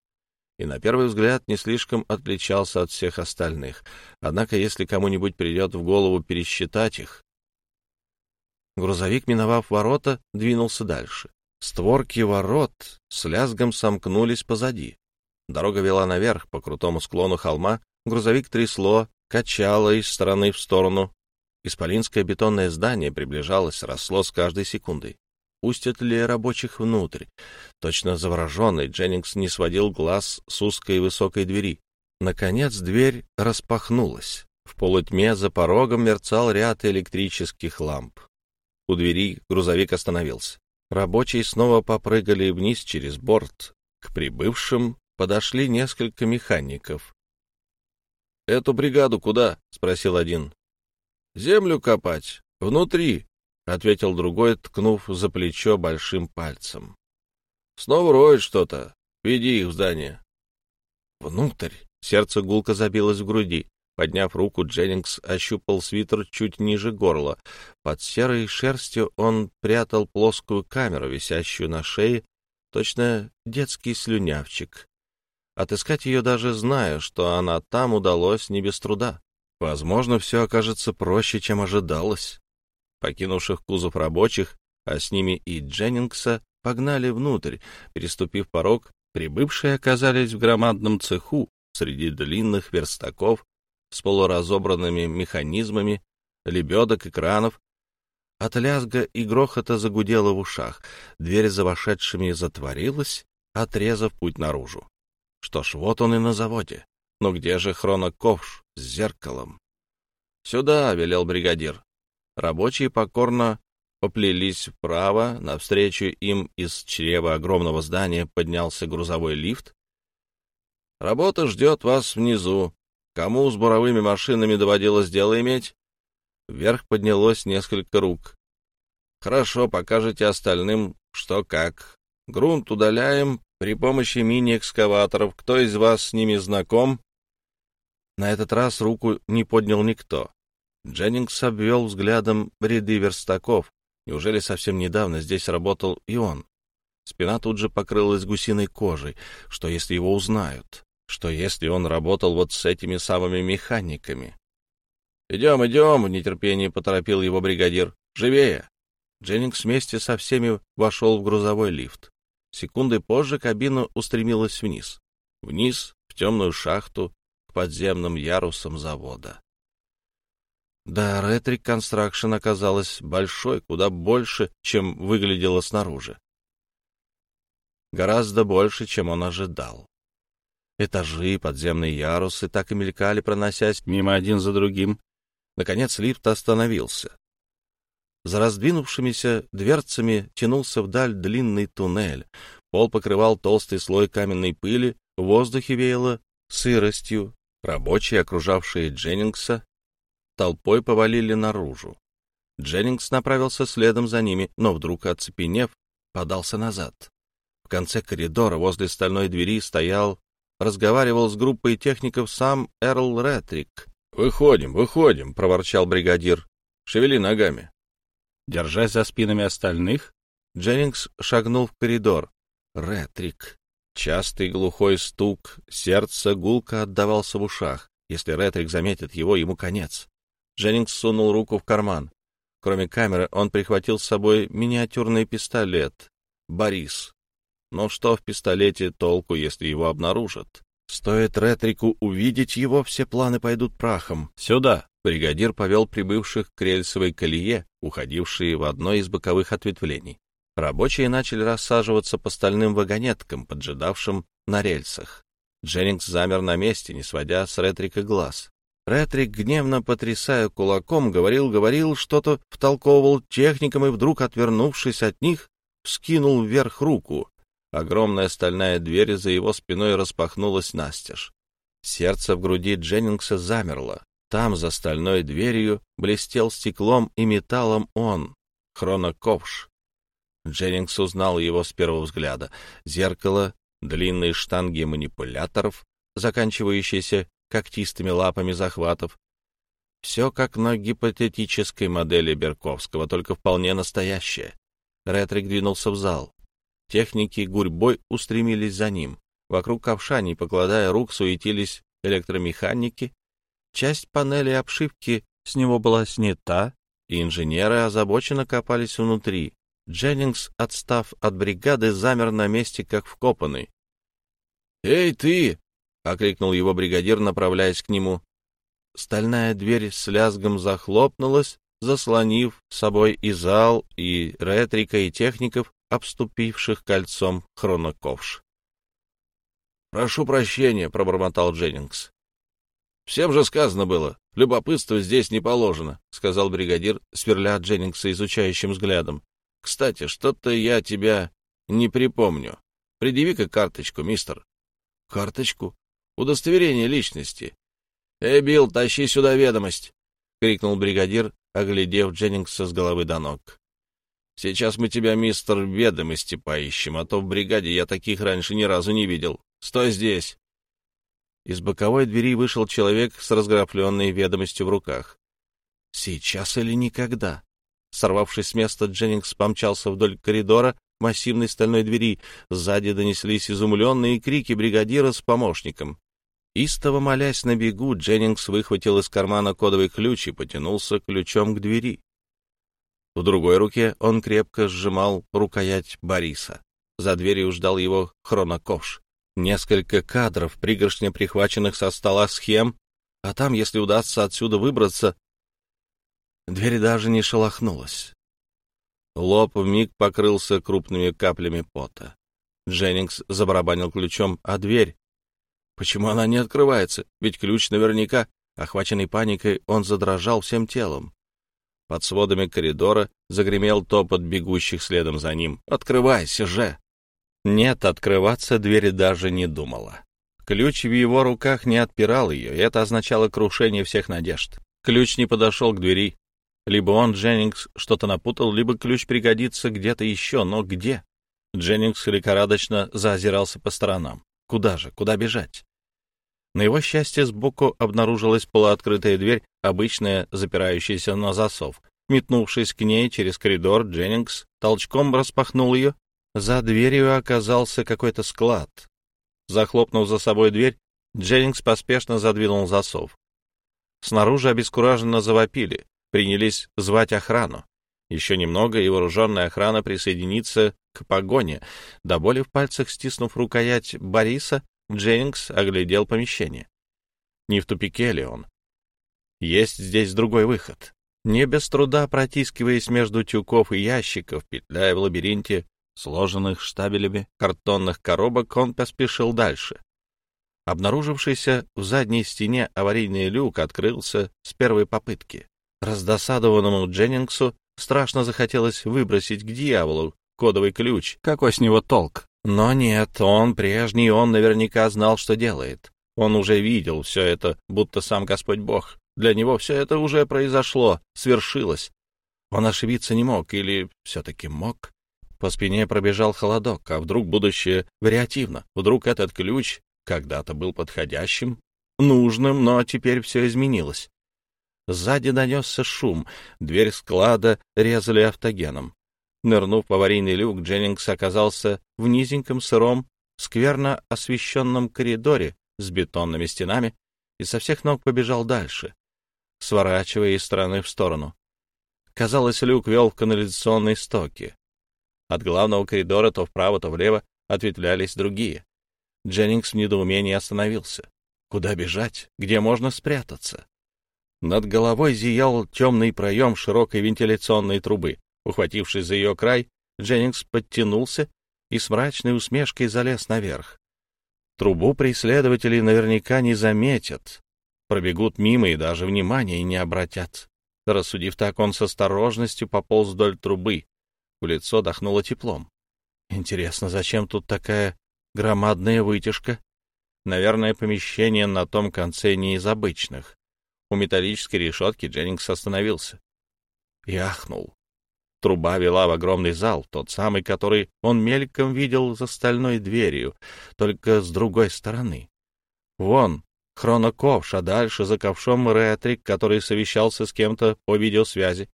Speaker 2: и на первый взгляд не слишком отличался от всех остальных. Однако, если кому-нибудь придет в голову пересчитать их... Грузовик, миновав ворота, двинулся дальше. Створки ворот с лязгом сомкнулись позади. Дорога вела наверх по крутому склону холма, грузовик трясло, качало из стороны в сторону. Исполинское бетонное здание приближалось, росло с каждой секундой пустят ли рабочих внутрь. Точно завороженный, Дженнингс не сводил глаз с узкой высокой двери. Наконец дверь распахнулась. В полутьме за порогом мерцал ряд электрических ламп. У двери грузовик остановился. Рабочие снова попрыгали вниз через борт. К прибывшим подошли несколько механиков. «Эту бригаду куда?» — спросил один. «Землю копать. Внутри», — ответил другой, ткнув за плечо большим пальцем. — Снова роют что-то. Веди их в здание. — Внутрь. Сердце гулко забилось в груди. Подняв руку, Дженнингс ощупал свитер чуть ниже горла. Под серой шерстью он прятал плоскую камеру, висящую на шее, точно детский слюнявчик. Отыскать ее даже зная, что она там, удалось не без труда. Возможно, все окажется проще, чем ожидалось. Покинувших кузов рабочих, а с ними и Дженнингса, погнали внутрь. Переступив порог, прибывшие оказались в громадном цеху среди длинных верстаков с полуразобранными механизмами, лебедок и кранов. От лязга и грохота загудело в ушах. Дверь за вошедшими затворилась, отрезав путь наружу. Что ж, вот он и на заводе. Но где же хроноковш с зеркалом? — Сюда, — велел бригадир. Рабочие покорно поплелись вправо, навстречу им из чрева огромного здания поднялся грузовой лифт. «Работа ждет вас внизу. Кому с буровыми машинами доводилось дело иметь?» Вверх поднялось несколько рук. «Хорошо, покажете остальным, что как. Грунт удаляем при помощи мини-экскаваторов. Кто из вас с ними знаком?» На этот раз руку не поднял никто. Дженнингс обвел взглядом ряды верстаков. Неужели совсем недавно здесь работал и он? Спина тут же покрылась гусиной кожей. Что, если его узнают? Что, если он работал вот с этими самыми механиками? «Идем, идем!» — в нетерпении поторопил его бригадир. «Живее!» Дженнингс вместе со всеми вошел в грузовой лифт. Секунды позже кабина устремилась вниз. Вниз, в темную шахту, к подземным ярусам завода. Да, Red Reconstruction оказалась большой, куда больше, чем выглядела снаружи. Гораздо больше, чем он ожидал.
Speaker 1: Этажи, подземные ярусы так и мелькали, проносясь мимо один за другим. Наконец лифт остановился. За раздвинувшимися дверцами тянулся вдаль длинный туннель. Пол покрывал толстый слой каменной пыли, в воздухе веяло сыростью. Рабочие, окружавшие Дженнингса, толпой повалили наружу. Дженнингс направился следом за ними, но вдруг, оцепенев, подался назад. В конце коридора возле стальной двери стоял разговаривал с группой техников сам Эрл Ретрик. «Выходим, выходим», — проворчал бригадир. «Шевели ногами». Держась за спинами остальных, Дженнингс шагнул в коридор. Ретрик. Частый глухой стук, сердце гулко отдавался в ушах. Если Ретрик заметит его, ему конец. Дженнингс сунул руку в карман. Кроме камеры, он прихватил с собой миниатюрный пистолет. «Борис». Но что в пистолете толку, если его обнаружат? Стоит Ретрику увидеть его, все планы пойдут прахом. «Сюда!» — бригадир повел прибывших к рельсовой колее, уходившей в одно из боковых ответвлений. Рабочие начали рассаживаться по стальным вагонеткам, поджидавшим на рельсах. Дженнингс замер на месте, не сводя с Ретрика глаз. Ретрик, гневно потрясая кулаком, говорил-говорил, что-то втолковывал техникам и вдруг, отвернувшись от них, вскинул вверх руку. Огромная стальная дверь за его спиной распахнулась настежь. Сердце в груди Дженнингса замерло. Там, за стальной дверью, блестел стеклом и металлом он, хроноковш. Дженнингс узнал его с первого взгляда. Зеркало, длинные штанги манипуляторов, заканчивающиеся когтистыми лапами захватов. Все как на гипотетической модели Берковского, только вполне настоящее. Ретрик двинулся в зал. Техники гурьбой устремились за ним. Вокруг ковша, не покладая рук, суетились электромеханики. Часть панели обшивки с него была снята, и инженеры озабоченно копались внутри. Дженнингс, отстав от бригады, замер на месте, как вкопанный. «Эй, ты!» — окликнул его бригадир, направляясь к нему. Стальная дверь с лязгом захлопнулась, заслонив собой и зал, и ретрика, и техников, обступивших кольцом хроноковш. «Прошу прощения», — пробормотал Дженнингс. «Всем же сказано было, любопытство здесь не положено», — сказал бригадир, сверля Дженнингса изучающим взглядом. «Кстати, что-то я тебя не припомню. Предъяви-ка карточку, мистер». «Карточку? Удостоверение личности». «Эй, Билл, тащи сюда ведомость!» — крикнул бригадир, оглядев Дженнингса с головы до ног. Сейчас мы тебя, мистер, ведомости поищем, а то в бригаде я таких раньше ни разу не видел. Стой здесь!» Из боковой двери вышел человек с разграбленной ведомостью в руках. «Сейчас или никогда?» Сорвавшись с места, Дженнингс помчался вдоль коридора массивной стальной двери. Сзади донеслись изумленные крики бригадира с помощником. Истово молясь на бегу, Дженнингс выхватил из кармана кодовый ключ и потянулся ключом к двери. В другой руке он крепко сжимал рукоять Бориса. За дверью ждал его хроноковш. Несколько кадров, пригоршня прихваченных со стола схем, а там, если удастся отсюда выбраться... Дверь даже не шелохнулась. Лоб вмиг покрылся крупными каплями пота. Дженнингс забарабанил ключом, а дверь... Почему она не открывается? Ведь ключ наверняка... Охваченный паникой, он задрожал всем телом. Под сводами коридора загремел топот бегущих следом за ним. «Открывайся же!» Нет, открываться дверь даже не думала. Ключ в его руках не отпирал ее, и это означало крушение всех надежд. Ключ не подошел к двери. Либо он, Дженнингс, что-то напутал, либо ключ пригодится где-то еще, но где? Дженнингс лихорадочно заозирался по сторонам. Куда же? Куда бежать? На его счастье, сбоку обнаружилась полуоткрытая дверь, обычная, запирающаяся на засов. Метнувшись к ней через коридор, Дженнингс толчком распахнул ее. За дверью оказался какой-то склад. Захлопнув за собой дверь, Дженнингс поспешно задвинул засов. Снаружи обескураженно завопили, принялись звать охрану. Еще немного, и вооруженная охрана присоединится к погоне. До боли в пальцах стиснув рукоять Бориса, Дженнингс оглядел помещение. Не в тупике ли он? Есть здесь другой выход. Не без труда протискиваясь между тюков и ящиков, петляя в лабиринте сложенных штабелями картонных коробок, он поспешил дальше. Обнаружившийся в задней стене аварийный люк открылся с первой попытки. Раздосадованному Дженнингсу страшно захотелось выбросить к дьяволу кодовый ключ. Какой с него толк? Но нет, он прежний, он наверняка знал, что делает. Он уже видел все это, будто сам Господь Бог. Для него все это уже произошло, свершилось. Он ошибиться не мог или все-таки мог? По спине пробежал холодок, а вдруг будущее вариативно? Вдруг этот ключ когда-то был подходящим, нужным, но теперь все изменилось. Сзади донесся шум, дверь склада резали автогеном. Нырнув в аварийный люк, Дженнингс оказался в низеньком, сыром, скверно освещенном коридоре с бетонными стенами и со всех ног побежал дальше, сворачивая из стороны в сторону. Казалось, люк вел в канализационные стоки. От главного коридора то вправо, то влево ответвлялись другие. Дженнингс в недоумении остановился. Куда бежать? Где можно спрятаться? Над головой зиял темный проем широкой вентиляционной трубы. Ухватившись за ее край, Дженнингс подтянулся и с мрачной усмешкой залез наверх. Трубу преследователи наверняка не заметят, пробегут мимо и даже внимания не обратят. Рассудив так, он с осторожностью пополз вдоль трубы. В лицо дохнуло теплом. Интересно, зачем тут такая громадная вытяжка? Наверное, помещение на том конце не из обычных. У металлической решетки Дженнингс остановился и ахнул. Труба вела в огромный зал, тот самый, который он мельком видел за стальной дверью, только с другой стороны. Вон, хроноковш, а дальше за ковшом ретрик, который совещался с кем-то по видеосвязи.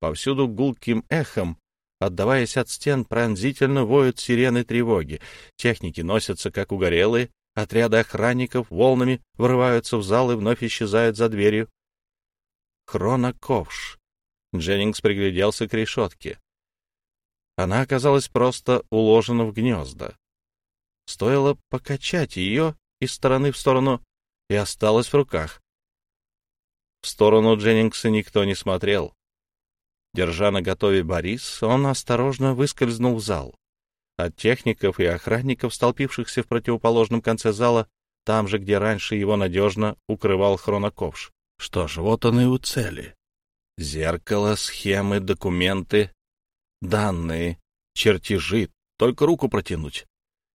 Speaker 1: Повсюду гулким эхом, отдаваясь от стен, пронзительно воют сирены тревоги. Техники носятся, как угорелые, Отряды охранников волнами врываются в зал и вновь исчезают за дверью. Хроноковш. Дженнингс пригляделся к решетке. Она оказалась просто уложена в гнезда. Стоило покачать ее из стороны в сторону, и осталась в руках. В сторону Дженнингса никто не смотрел. Держа на готове Борис, он осторожно выскользнул в зал. От техников и охранников, столпившихся в противоположном конце зала, там же, где раньше его надежно укрывал хроноковш. Что ж, вот он и у цели. Зеркало, схемы, документы, данные, чертежи. Только руку протянуть.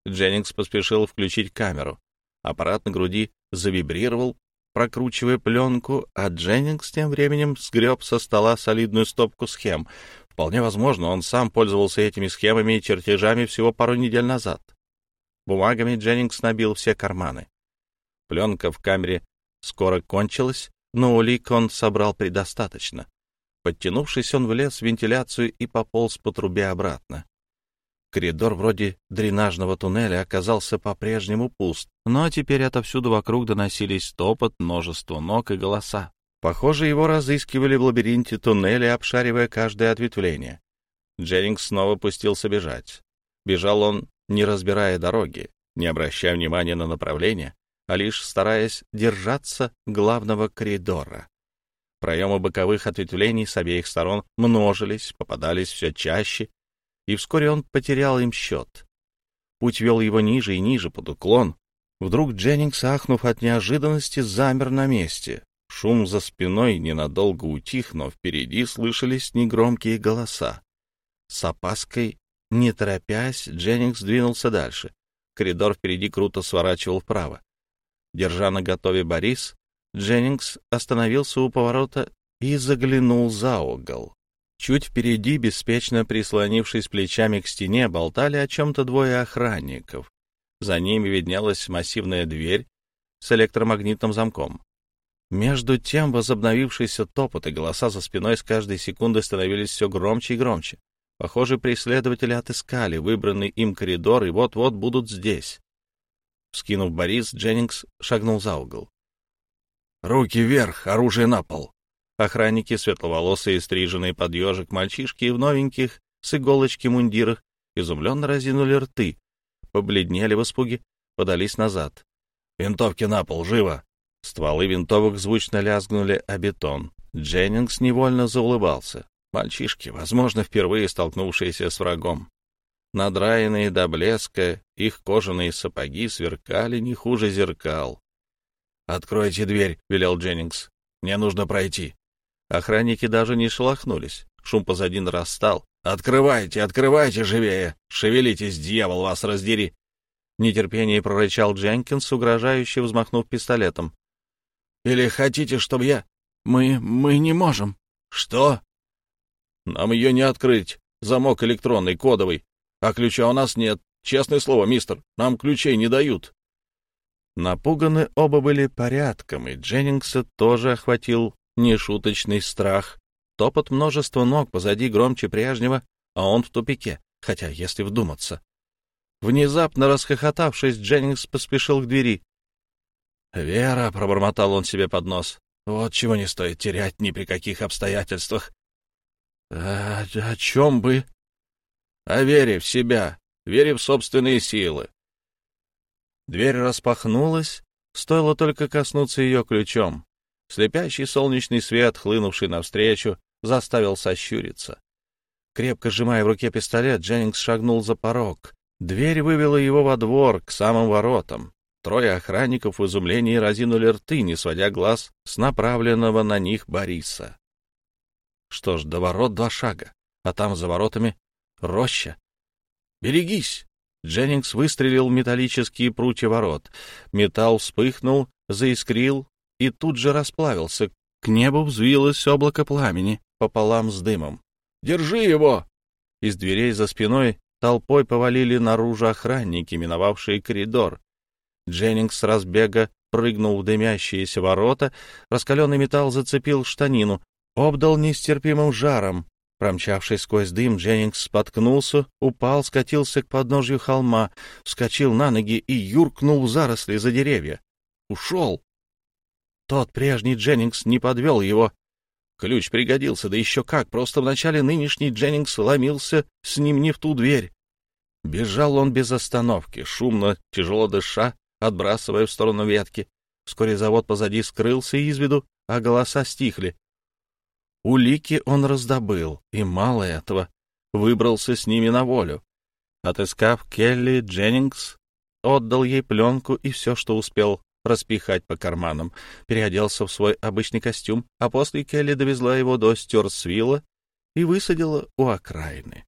Speaker 1: Дженнингс поспешил включить камеру. Аппарат на груди завибрировал, прокручивая пленку, а Дженнингс тем временем сгреб со стола солидную стопку схем. Вполне возможно, он сам пользовался этими схемами и чертежами всего пару недель назад. Бумагами Дженнингс набил все карманы. Пленка в камере скоро кончилась, но улик он собрал предостаточно. Подтянувшись, он влез в вентиляцию и пополз по трубе обратно. Коридор вроде дренажного туннеля оказался по-прежнему пуст, но теперь отовсюду вокруг доносились топот, множество ног и голоса. Похоже, его разыскивали в лабиринте туннеля, обшаривая каждое ответвление. Дженнингс снова пустился бежать. Бежал он, не разбирая дороги, не обращая внимания на направление, а лишь стараясь держаться главного коридора. Проемы боковых ответвлений с обеих сторон множились, попадались все чаще, и вскоре он потерял им счет. Путь вел его ниже и ниже, под уклон. Вдруг Дженнингс, ахнув от неожиданности, замер на месте. Шум за спиной ненадолго утих, но впереди слышались негромкие голоса. С опаской, не торопясь, Дженнингс двинулся дальше. Коридор впереди круто сворачивал вправо. Держа на готове Борис, Дженнингс остановился у поворота и заглянул за угол. Чуть впереди, беспечно прислонившись плечами к стене, болтали о чем-то двое охранников. За ними виднелась массивная дверь с электромагнитным замком. Между тем возобновившийся топот и голоса за спиной с каждой секундой становились все громче и громче. Похоже, преследователи отыскали выбранный им коридор и вот-вот будут здесь. Вскинув Борис, Дженнингс шагнул за угол. «Руки вверх, оружие на пол!» Охранники, светловолосые, стриженные под ежик мальчишки в новеньких с иголочки мундирах изумленно разинули рты, побледнели в испуге, подались назад. «Винтовки на пол, живо!» Стволы винтовок звучно лязгнули о бетон. Дженнингс невольно заулыбался. Мальчишки, возможно, впервые столкнувшиеся с врагом. Надраенные до блеска, их кожаные сапоги сверкали не хуже зеркал. «Откройте дверь», — велел Дженнингс. «Мне нужно пройти». Охранники даже не шелохнулись. Шум позади нарастал. «Открывайте, открывайте живее! Шевелитесь, дьявол, вас раздери!» В нетерпении прорычал Дженкинс, угрожающе взмахнув пистолетом. «Или хотите, чтобы я...» «Мы... мы не можем». «Что?» «Нам ее не открыть. Замок электронный, кодовый. А ключа у нас нет. Честное слово, мистер, нам ключей не дают». Напуганы оба были порядком, и Дженнингса тоже охватил нешуточный страх. Топот множества ног позади громче прежнего, а он в тупике, хотя, если вдуматься. Внезапно расхохотавшись, Дженнингс поспешил к двери. «Вера», — пробормотал он себе под нос, — «вот чего не стоит терять ни при каких обстоятельствах». «А о чем бы?» «О вере в себя, вере в собственные силы». Дверь распахнулась, стоило только коснуться ее ключом. Слепящий солнечный свет, хлынувший навстречу, заставил сощуриться. Крепко сжимая в руке пистолет, Дженнингс шагнул за порог. Дверь вывела его во двор, к самым воротам. Трое охранников в изумлении разинули рты, не сводя глаз с направленного на них Бориса. Что ж, до ворот два шага, а там за воротами роща. «Берегись!» Дженнингс выстрелил металлические прутья ворот. Металл вспыхнул, заискрил и тут же расплавился. К небу взвилось облако пламени пополам с дымом. «Держи его!» Из дверей за спиной толпой повалили наружу охранники, миновавшие коридор. Дженнингс с разбега прыгнул в дымящиеся ворота, раскаленный металл зацепил штанину, обдал нестерпимым жаром. Промчавшись сквозь дым, Дженнингс споткнулся, упал, скатился к подножью холма, вскочил на ноги и юркнул в заросли за деревья. Ушел. Тот прежний Дженнингс не подвел его. Ключ пригодился, да еще как, просто вначале нынешний Дженнингс ломился с ним не в ту дверь. Бежал он без остановки, шумно, тяжело дыша, отбрасывая в сторону ветки. Вскоре завод позади скрылся из виду, а голоса стихли. Улики он раздобыл, и мало этого, выбрался с ними на волю. Отыскав Келли Дженнингс, отдал ей пленку и все, что успел распихать по карманам, переоделся в свой обычный костюм, а после Келли довезла его до Стюартсвилла и высадила у окраины.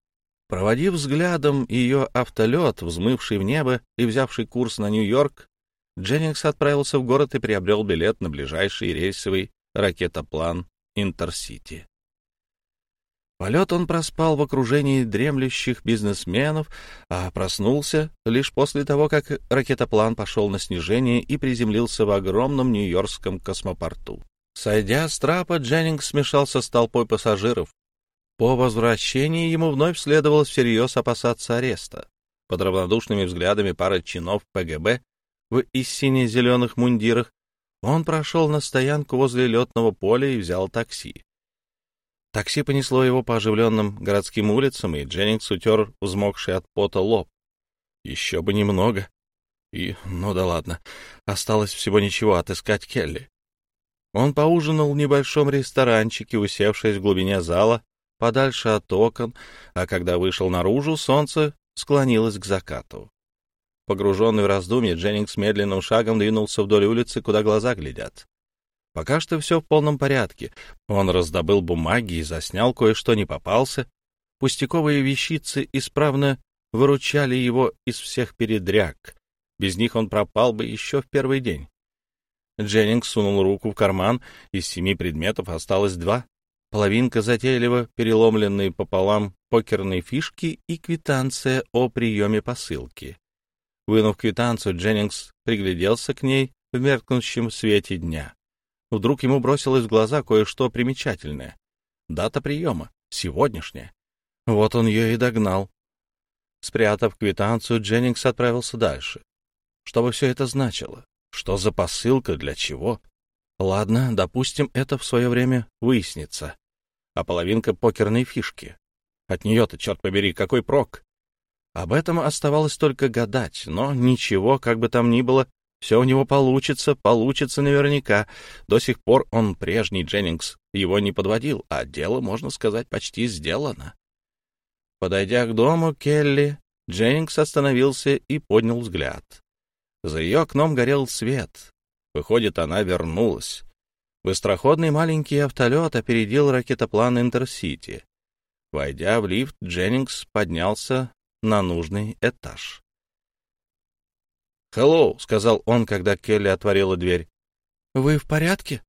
Speaker 1: Проводив взглядом ее автолет, взмывший в небо и взявший курс на Нью-Йорк, Дженнингс отправился в город и приобрел билет на ближайший рейсовый ракетоплан Интерсити. Полет он проспал в окружении дремлющих бизнесменов, а проснулся лишь после того, как ракетоплан пошел на снижение и приземлился в огромном нью-йоркском космопорту. Сойдя с трапа, Дженнингс смешался с толпой пассажиров. По возвращении ему вновь следовало всерьез опасаться ареста. Под равнодушными взглядами пары чинов ПГБ в истине зеленых мундирах он прошел на стоянку возле летного поля и взял такси. Такси понесло его по оживленным городским улицам, и Дженнингс утер взмокший от пота лоб. Еще бы немного. И, ну да ладно, осталось всего ничего отыскать Келли. Он поужинал в небольшом ресторанчике, усевшись в глубине зала, подальше от окон, а когда вышел наружу, солнце склонилось к закату. Погруженный в раздумье, Дженнингс медленным шагом двинулся вдоль улицы, куда глаза глядят. Пока что все в полном порядке. Он раздобыл бумаги и заснял кое-что не попался. Пустяковые вещицы исправно выручали его из всех передряг. Без них он пропал бы еще в первый день. Дженнингс сунул руку в карман, из семи предметов осталось два. Половинка затейливо переломленные пополам покерные фишки и квитанция о приеме посылки. Вынув квитанцию, Дженнингс пригляделся к ней в меркнущем свете дня. Вдруг ему бросилось в глаза кое-что примечательное. Дата приема — сегодняшняя. Вот он ее и догнал. Спрятав квитанцию, Дженнингс отправился дальше. Что бы все это значило? Что за посылка, для чего? Ладно, допустим, это в свое время выяснится. А половинка покерной фишки. От нее-то, черт побери, какой прок? Об этом оставалось только гадать, но ничего, как бы там ни было, все у него получится, получится наверняка. До сих пор он прежний Дженнингс его не подводил, а дело, можно сказать, почти сделано. Подойдя к дому Келли, Дженнингс остановился и поднял взгляд. За ее окном горел свет. Выходит, она вернулась. Быстроходный маленький автолет опередил ракетоплан Интерсити. Войдя в лифт, Дженнингс поднялся на нужный этаж. «Хеллоу», — сказал он, когда Келли отворила дверь. «Вы в порядке?»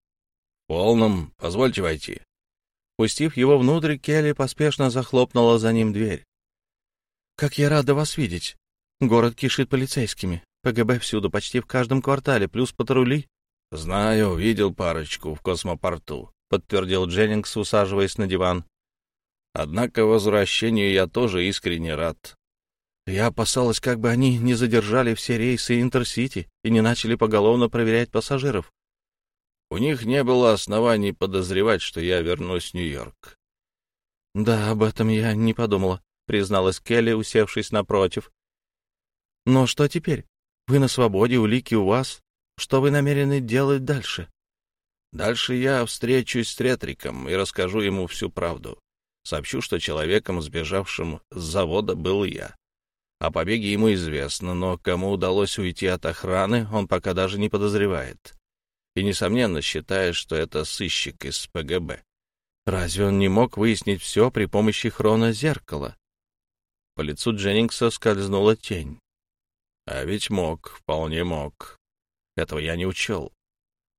Speaker 1: «В полном. Позвольте войти». Пустив его внутрь, Келли поспешно захлопнула за ним дверь. «Как я рада вас видеть. Город кишит полицейскими. ПГБ всюду, почти в каждом квартале, плюс патрули». «Знаю, видел парочку в космопорту», — подтвердил Дженнингс, усаживаясь на диван. «Однако возвращению я тоже искренне рад. Я опасалась, как бы они не задержали все рейсы Интерсити и не начали поголовно проверять пассажиров. У них не было оснований подозревать, что я вернусь в Нью-Йорк. — Да, об этом я не подумала, — призналась Келли, усевшись напротив. — Но что теперь? Вы на свободе, улики у вас. Что вы намерены делать дальше? — Дальше я встречусь с Ретриком и расскажу ему всю правду. Сообщу, что человеком, сбежавшим с завода, был я. О побеге ему известно, но кому удалось уйти от охраны, он пока даже не подозревает и, несомненно, считает, что это сыщик из ПГБ. Разве он не мог выяснить все при помощи хронозеркала? По лицу Дженнингса скользнула тень. А ведь мог, вполне мог. Этого я не учел.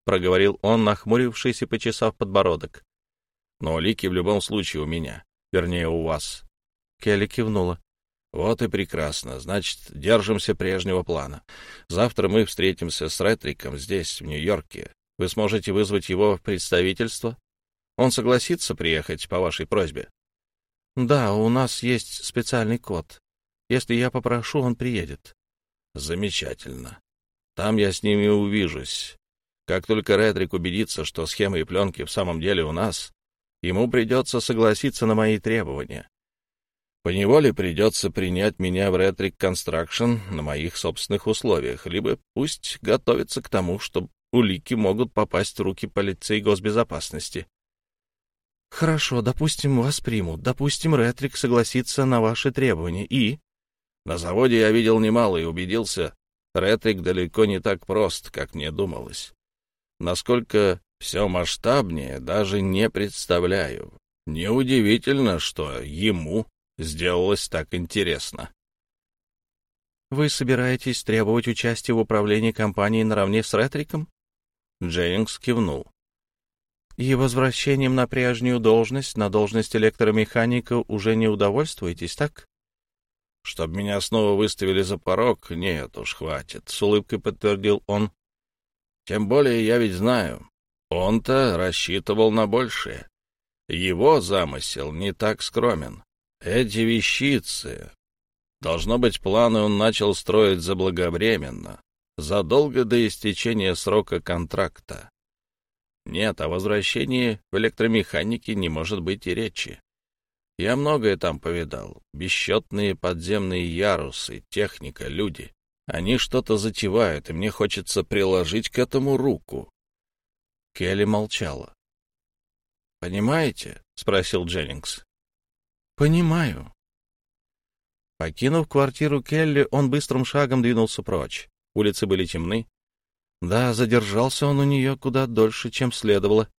Speaker 1: Проговорил он, нахмурившись и почесав подбородок. Но улики в любом случае у меня, вернее, у вас. Келли кивнула. Вот и прекрасно. Значит, держимся прежнего плана. Завтра мы встретимся с Ретриком здесь, в Нью-Йорке. Вы сможете вызвать его в представительство? Он согласится приехать по вашей просьбе? Да, у нас есть специальный код. Если я попрошу, он приедет. Замечательно. Там я с ними увижусь. Как только Ретрик убедится, что схемы и пленки в самом деле у нас, ему придется согласиться на мои требования. Поневоле придется принять меня в Retric Construction на моих собственных условиях, либо пусть готовится к тому, что улики могут попасть в руки полиции госбезопасности. Хорошо, допустим, вас примут. Допустим, Ретрик согласится на ваши требования. И? На заводе я видел немало и убедился, Ретрик далеко не так прост, как мне думалось. Насколько все масштабнее, даже не представляю. Неудивительно, что ему сделалось так интересно. «Вы собираетесь требовать участия в управлении компанией наравне с Ретриком?» Дженнингс кивнул. «И возвращением на прежнюю должность, на должность электромеханика, уже не удовольствуетесь, так?» «Чтоб меня снова выставили за порог? Нет уж, хватит», — с улыбкой подтвердил он. «Тем более я ведь знаю, он-то рассчитывал на большее. Его замысел не так скромен. Эти вещицы... Должно быть, планы он начал строить заблаговременно, задолго до истечения срока контракта. Нет, о возвращении в электромеханике не может быть и речи. Я многое там повидал. Бесчетные подземные ярусы, техника, люди. Они что-то затевают, и мне хочется приложить к этому руку. Келли молчала. «Понимаете?» — спросил Дженнингс. «Понимаю». Покинув квартиру Келли, он быстрым шагом двинулся прочь. Улицы были темны. Да, задержался он у нее куда дольше, чем следовало.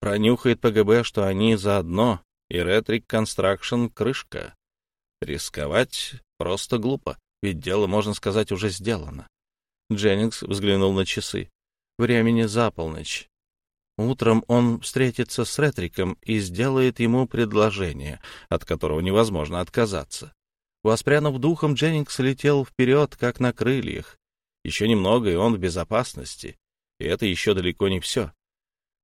Speaker 1: Пронюхает ПГБ, что они заодно, и Ретрик Констракшн — крышка. Рисковать просто глупо, ведь дело, можно сказать, уже сделано. Дженнингс взглянул на часы. Времени за полночь. Утром он встретится с Ретриком и сделает ему предложение, от которого невозможно отказаться. Воспрянув духом, Дженнингс летел вперед, как на крыльях. Еще немного, и он в безопасности. И это еще далеко не все.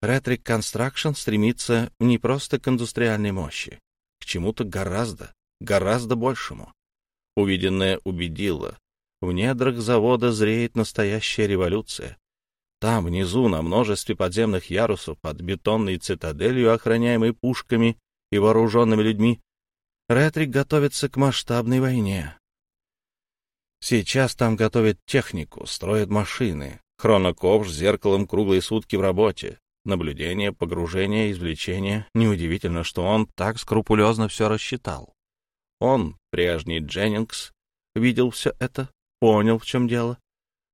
Speaker 1: Ретрик Construction стремится не просто к индустриальной мощи, к чему-то гораздо, гораздо большему. Увиденное убедило. В недрах завода зреет настоящая революция. Там, внизу, на множестве подземных ярусов, под бетонной цитаделью, охраняемой пушками и вооруженными людьми, Ретрик готовится к масштабной войне. Сейчас там готовят технику, строят машины, хроноковш с зеркалом круглые сутки в работе, наблюдение, погружение, извлечение. Неудивительно, что он так скрупулезно все рассчитал. Он,
Speaker 2: Прежний Дженнингс видел все это, понял, в чем дело,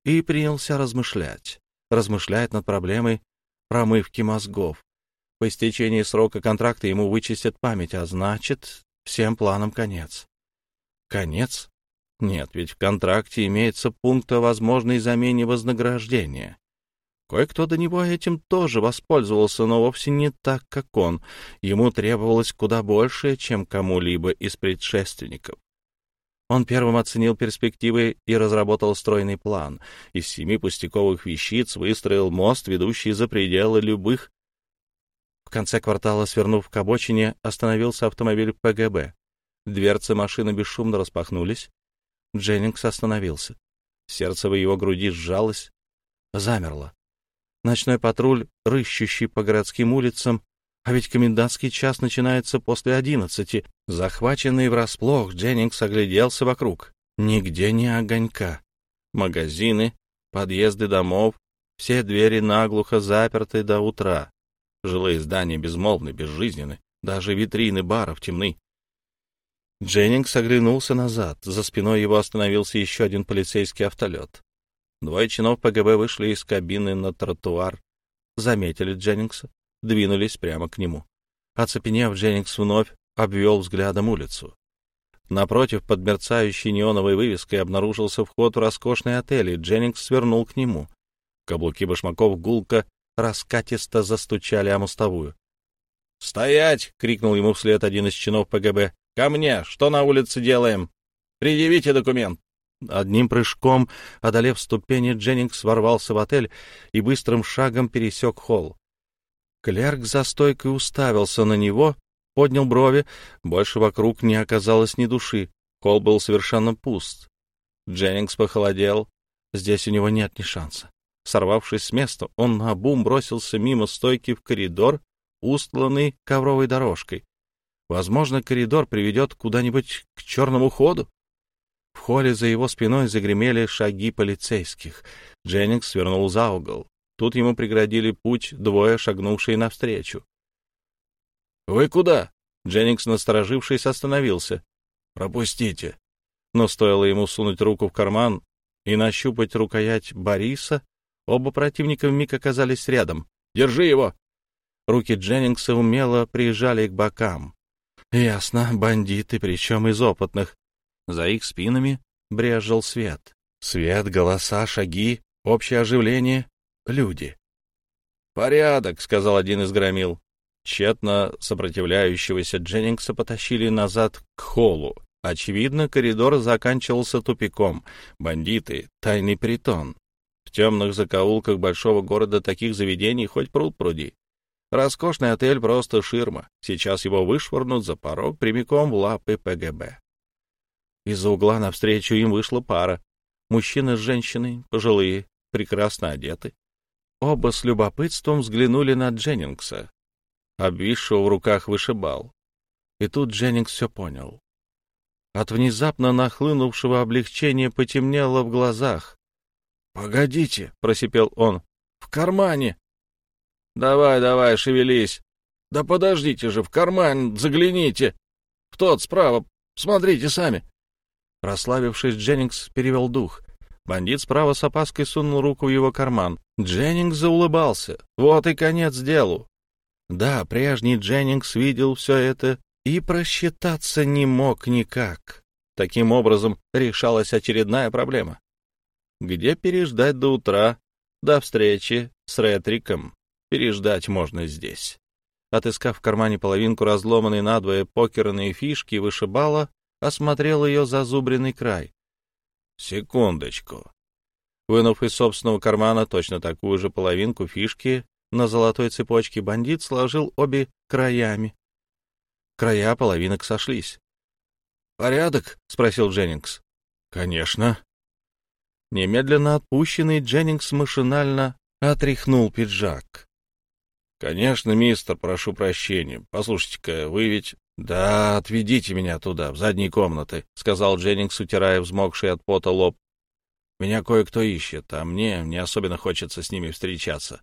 Speaker 2: и принялся размышлять. Размышлять над проблемой промывки мозгов. По истечении срока контракта ему вычистят память, а значит, всем планам конец. Конец? Нет, ведь в контракте имеется пункт о возможной замене вознаграждения. Кое-кто до него этим тоже воспользовался, но вовсе не так, как он. Ему требовалось куда больше, чем кому-либо из предшественников. Он первым оценил перспективы и разработал стройный план. Из семи пустяковых вещиц выстроил мост, ведущий за пределы любых. В конце квартала, свернув к обочине, остановился автомобиль ПГБ. Дверцы машины бесшумно распахнулись. Дженнингс остановился. Сердце в его груди сжалось, замерло. Ночной патруль, рыщущий по городским улицам, а ведь комендантский час начинается после одиннадцати. Захваченный врасплох, Дженнингс огляделся вокруг. Нигде ни огонька. Магазины, подъезды домов, все двери наглухо заперты до утра. Жилые здания безмолвны, безжизненны, даже витрины баров темны. Дженнингс оглянулся назад. За спиной его остановился еще один полицейский автолет. Двое чинов ПГБ вышли из кабины на тротуар, заметили Дженнингса, двинулись прямо к нему. Оцепенев, Дженнингс вновь обвел взглядом улицу. Напротив, под мерцающей неоновой вывеской, обнаружился вход в роскошный отель, и Дженнингс свернул к нему. Каблуки башмаков гулко раскатисто застучали о мостовую. «Стоять!» — крикнул ему вслед один из чинов ПГБ. «Ко мне! Что на улице делаем? Предъявите документ!» Одним прыжком, одолев ступени, Дженнингс ворвался в отель и быстрым шагом пересек холл. Клерк за стойкой уставился на него, поднял брови. Больше вокруг не оказалось ни души. Холл был совершенно пуст. Дженнингс похолодел. Здесь у него нет ни шанса. Сорвавшись с места, он наобум бросился мимо стойки в коридор, устланный ковровой дорожкой. Возможно, коридор приведет куда-нибудь к черному ходу. В холле за его спиной загремели шаги полицейских. Дженнингс свернул за угол. Тут ему преградили путь двое, шагнувшие навстречу. «Вы куда?» Дженнингс, насторожившись, остановился. «Пропустите». Но стоило ему сунуть руку в карман и нащупать рукоять Бориса, оба противника вмиг оказались рядом. «Держи его!» Руки Дженнингса умело приезжали к бокам. Ясно, бандиты, причем из опытных. За их спинами брежил свет. Свет, голоса, шаги, общее оживление, люди. «Порядок», — сказал один из громил. Тщетно сопротивляющегося Дженнингса потащили назад к холлу. Очевидно, коридор заканчивался тупиком. Бандиты, тайный притон. В темных закоулках большого города таких заведений хоть пруд пруди. Роскошный отель просто ширма. Сейчас его вышвырнут за порог прямиком в лапы ПГБ. Из-за угла навстречу им вышла пара. Мужчина с женщиной, пожилые, прекрасно одеты. Оба с любопытством взглянули на Дженнингса, обвисшего в руках вышибал. И тут Дженнингс все понял. От внезапно нахлынувшего облегчения потемнело в глазах. — Погодите, — просипел он, — в кармане. Давай, давай, шевелись. Да подождите же, в карман загляните. В тот справа, смотрите сами. Прославившись, Дженнингс перевел дух. Бандит справа с опаской сунул руку в его карман. Дженнингс заулыбался. Вот и конец делу. Да, прежний Дженнингс видел все это и просчитаться не мог никак. Таким образом решалась очередная проблема. Где переждать до утра, до встречи с Ретриком? Переждать можно здесь. Отыскав в кармане половинку разломанной надвое покерной фишки, вышибала, осмотрел ее зазубренный край. Секундочку. Вынув из собственного кармана точно такую же половинку фишки на золотой цепочке, бандит сложил обе краями. Края половинок сошлись. «Порядок?» — спросил Дженнингс. «Конечно». Немедленно отпущенный Дженнингс машинально отряхнул пиджак. «Конечно, мистер, прошу прощения. Послушайте-ка, вы ведь...» «Да, отведите меня туда, в задние комнаты», — сказал Дженнингс, утирая взмокший от пота лоб. «Меня кое-кто ищет, а мне не особенно хочется с ними встречаться».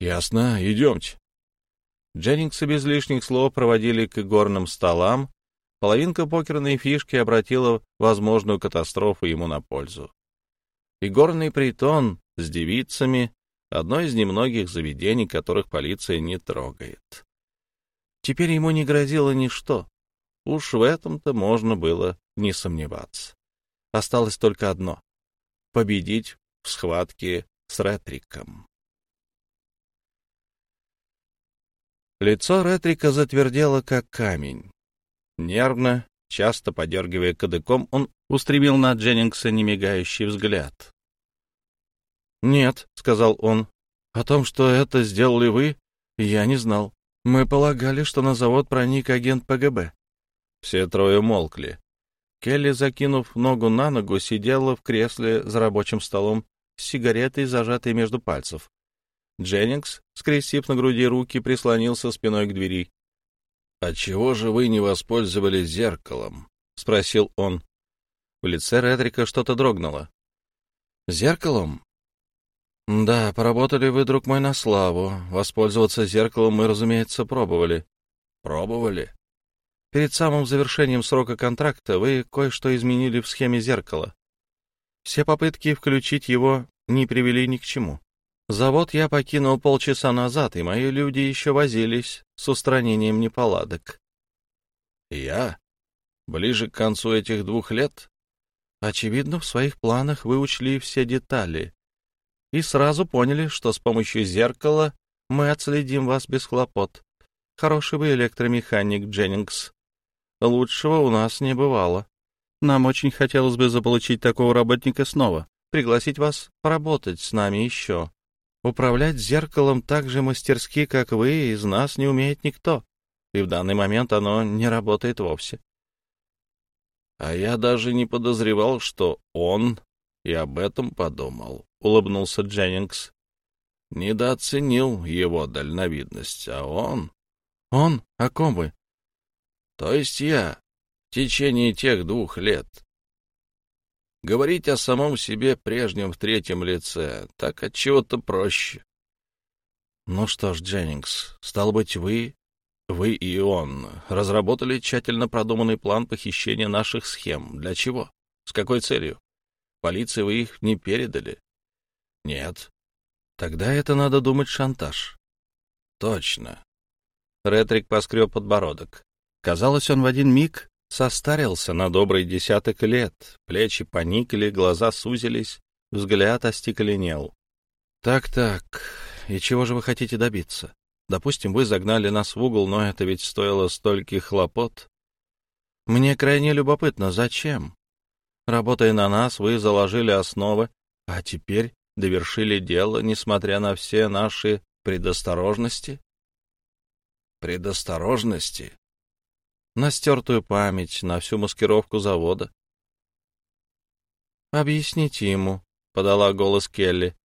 Speaker 2: «Ясно, идемте». Дженнингса без лишних слов проводили к горным столам,
Speaker 1: Половинка покерной фишки обратила возможную катастрофу ему на пользу. И горный притон с девицами — одно из немногих заведений, которых полиция не трогает. Теперь ему не грозило ничто. Уж в этом-то можно было не сомневаться. Осталось только одно — победить в схватке с Ретриком. Лицо Ретрика затвердело, как камень. Нервно, часто подергивая кадыком, он устремил на Дженнингса немигающий взгляд. «Нет», — сказал он, — «о том, что это сделали вы, я не знал. Мы полагали, что на завод проник агент ПГБ». Все трое молкли. Келли, закинув ногу на ногу, сидела в кресле за рабочим столом с сигаретой, зажатой между пальцев. Дженнингс, скрестив на груди руки, прислонился спиной к двери. «А чего же вы не воспользовались зеркалом?» — спросил он. В лице Редрика что-то дрогнуло. «Зеркалом?» «Да, поработали вы, друг мой, на славу. Воспользоваться зеркалом мы, разумеется, пробовали». «Пробовали?» «Перед самым завершением срока контракта вы кое-что изменили в схеме зеркала. Все попытки включить его не привели ни к чему. Завод я покинул полчаса назад, и мои люди еще возились с устранением неполадок. Я? Ближе к концу этих двух лет? Очевидно, в своих планах вы учли все детали и сразу поняли, что с помощью зеркала мы отследим вас без хлопот. Хороший вы электромеханик, Дженнингс. Лучшего у нас не бывало. Нам очень хотелось бы заполучить такого работника снова, пригласить вас поработать с нами еще. Управлять зеркалом так же мастерски, как вы, из нас не умеет никто, и в данный момент оно не работает вовсе. А я даже не подозревал, что он и об этом подумал, — улыбнулся Дженнингс. Недооценил его дальновидность, а он... Он? О ком вы? То есть я, в течение тех двух лет, Говорить о самом себе прежнем в третьем лице так от чего-то проще. Ну что ж, Дженнингс, стал быть, вы, вы и он разработали тщательно продуманный план похищения наших схем. Для чего? С какой целью? Полиции вы их не передали? Нет. Тогда это надо думать шантаж. Точно. Ретрик поскреб подбородок. Казалось, он в один миг Состарился на добрый десяток лет, плечи поникли, глаза сузились, взгляд остекленел. «Так-так, и чего же вы хотите добиться? Допустим, вы загнали нас в угол, но это ведь стоило стольких хлопот. Мне крайне любопытно, зачем? Работая на нас, вы заложили основы, а теперь довершили дело, несмотря на все наши предосторожности?» «Предосторожности?» на стертую память, на всю маскировку завода. «Объясните ему», — подала голос Келли.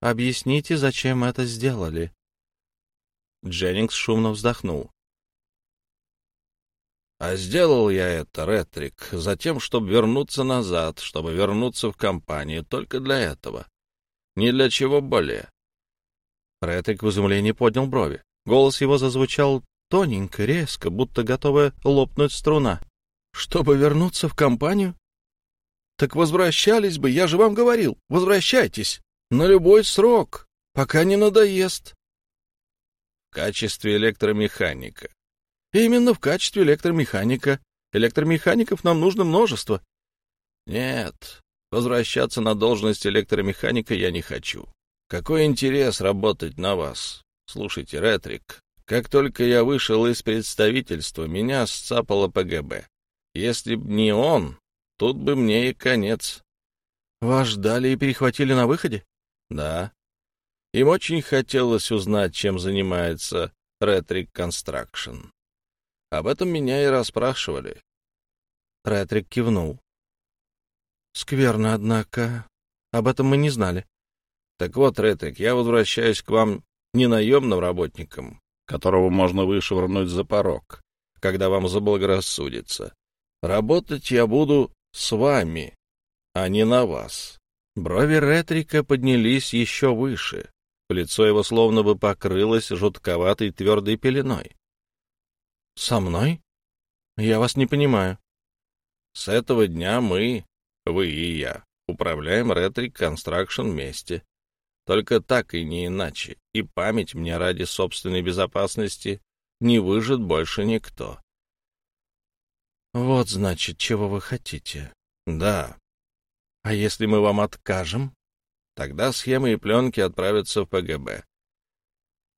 Speaker 1: «Объясните, зачем это сделали». Дженнингс шумно вздохнул. «А сделал я это, Ретрик, затем, чтобы вернуться назад, чтобы вернуться в компанию, только для этого. Ни для чего более». Ретрик в изумлении поднял брови. Голос его зазвучал тоненько, резко, будто готовая лопнуть струна. Чтобы вернуться в компанию? Так возвращались бы, я же вам говорил, возвращайтесь, на любой срок, пока не надоест. В качестве электромеханика. Именно в качестве электромеханика. Электромехаников нам нужно множество. Нет, возвращаться на должность электромеханика я не хочу. Какой интерес работать на вас? Слушайте, Ретрик, как только я вышел из представительства, меня сцапало ПГБ. Если б не он, тут бы мне и конец. Вас ждали и перехватили на выходе? Да. Им очень хотелось узнать, чем занимается Ретрик Construction. Об этом меня и расспрашивали. Ретрик кивнул. Скверно, однако. Об этом мы не знали. Так вот, Ретрик, я возвращаюсь к вам не наемным работником, которого можно вышвырнуть за порог, когда вам заблагорассудится. Работать я буду с вами, а не на вас. Брови Ретрика поднялись еще выше. Лицо его словно бы покрылось жутковатой твердой пеленой. — Со мной?
Speaker 2: Я вас не понимаю.
Speaker 1: С этого дня мы, вы и я, управляем Ретрик Construction вместе. Только так и не иначе. И память мне ради собственной безопасности не выжит больше никто.
Speaker 2: Вот, значит, чего вы хотите.
Speaker 1: Да.
Speaker 2: А если мы вам откажем?
Speaker 1: Тогда схемы и пленки отправятся в ПГБ.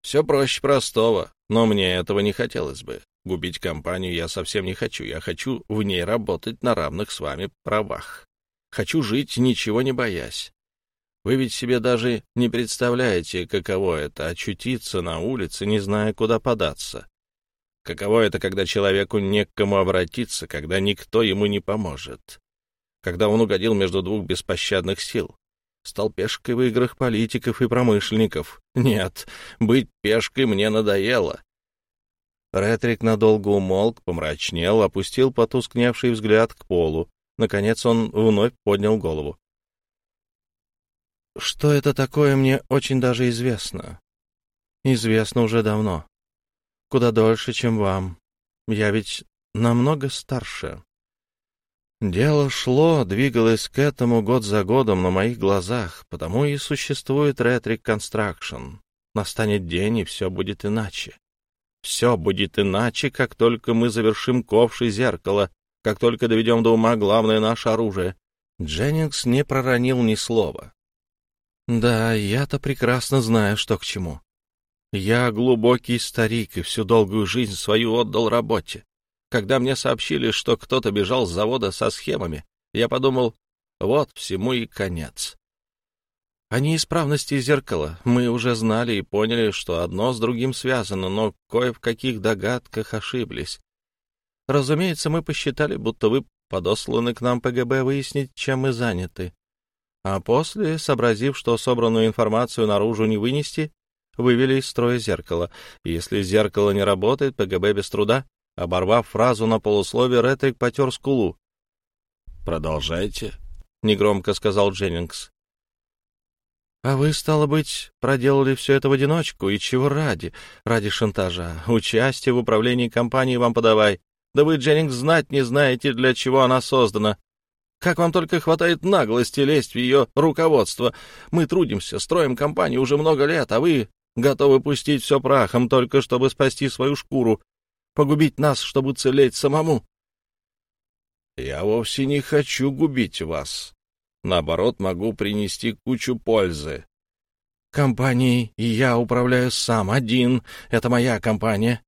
Speaker 1: Все проще простого, но мне этого не хотелось бы. Губить компанию я совсем не хочу. Я хочу в ней работать на равных с вами правах. Хочу жить, ничего не боясь. Вы ведь себе даже не представляете, каково это — очутиться на улице, не зная, куда податься. Каково это, когда человеку не к кому обратиться, когда никто ему не поможет. Когда он угодил между двух беспощадных сил. Стал пешкой в играх политиков и промышленников. Нет, быть пешкой мне надоело. Ретрик надолго умолк, помрачнел, опустил потускневший взгляд к полу. Наконец он вновь поднял голову. Что это такое, мне очень даже известно. Известно уже давно. Куда дольше, чем вам. Я ведь намного старше. Дело шло, двигалось к этому год за годом на моих глазах, потому и существует Ретрик Construction. Настанет день, и все будет иначе. Все будет иначе, как только мы завершим ковши зеркала, как только доведем до ума главное наше оружие. Дженнингс не проронил ни слова. Да, я-то прекрасно знаю, что к чему. Я глубокий старик и всю долгую жизнь свою отдал работе. Когда мне сообщили, что кто-то бежал с завода со схемами, я подумал, вот всему и конец. О неисправности зеркала мы уже знали и поняли, что одно с другим связано, но кое в каких догадках ошиблись. Разумеется, мы посчитали, будто вы подосланы к нам ПГБ выяснить, чем мы заняты. А после, сообразив, что собранную информацию наружу не вынести, вывели из строя зеркало. Если зеркало не работает, ПГБ без труда. Оборвав фразу на полусловие, Ретрик потер скулу. «Продолжайте», — негромко сказал Дженнингс.
Speaker 2: «А вы, стало быть, проделали все это в одиночку, и чего ради? Ради шантажа. Участие в управлении компанией вам подавай. Да вы, Дженнингс, знать не знаете, для чего она создана. Как вам только хватает наглости лезть в ее руководство? Мы трудимся, строим компанию уже много лет, а вы готовы пустить все прахом, только чтобы спасти свою шкуру, погубить нас, чтобы целеть самому.
Speaker 1: Я вовсе не хочу губить вас. Наоборот, могу принести кучу пользы.
Speaker 2: Компанией я управляю сам, один. Это моя компания.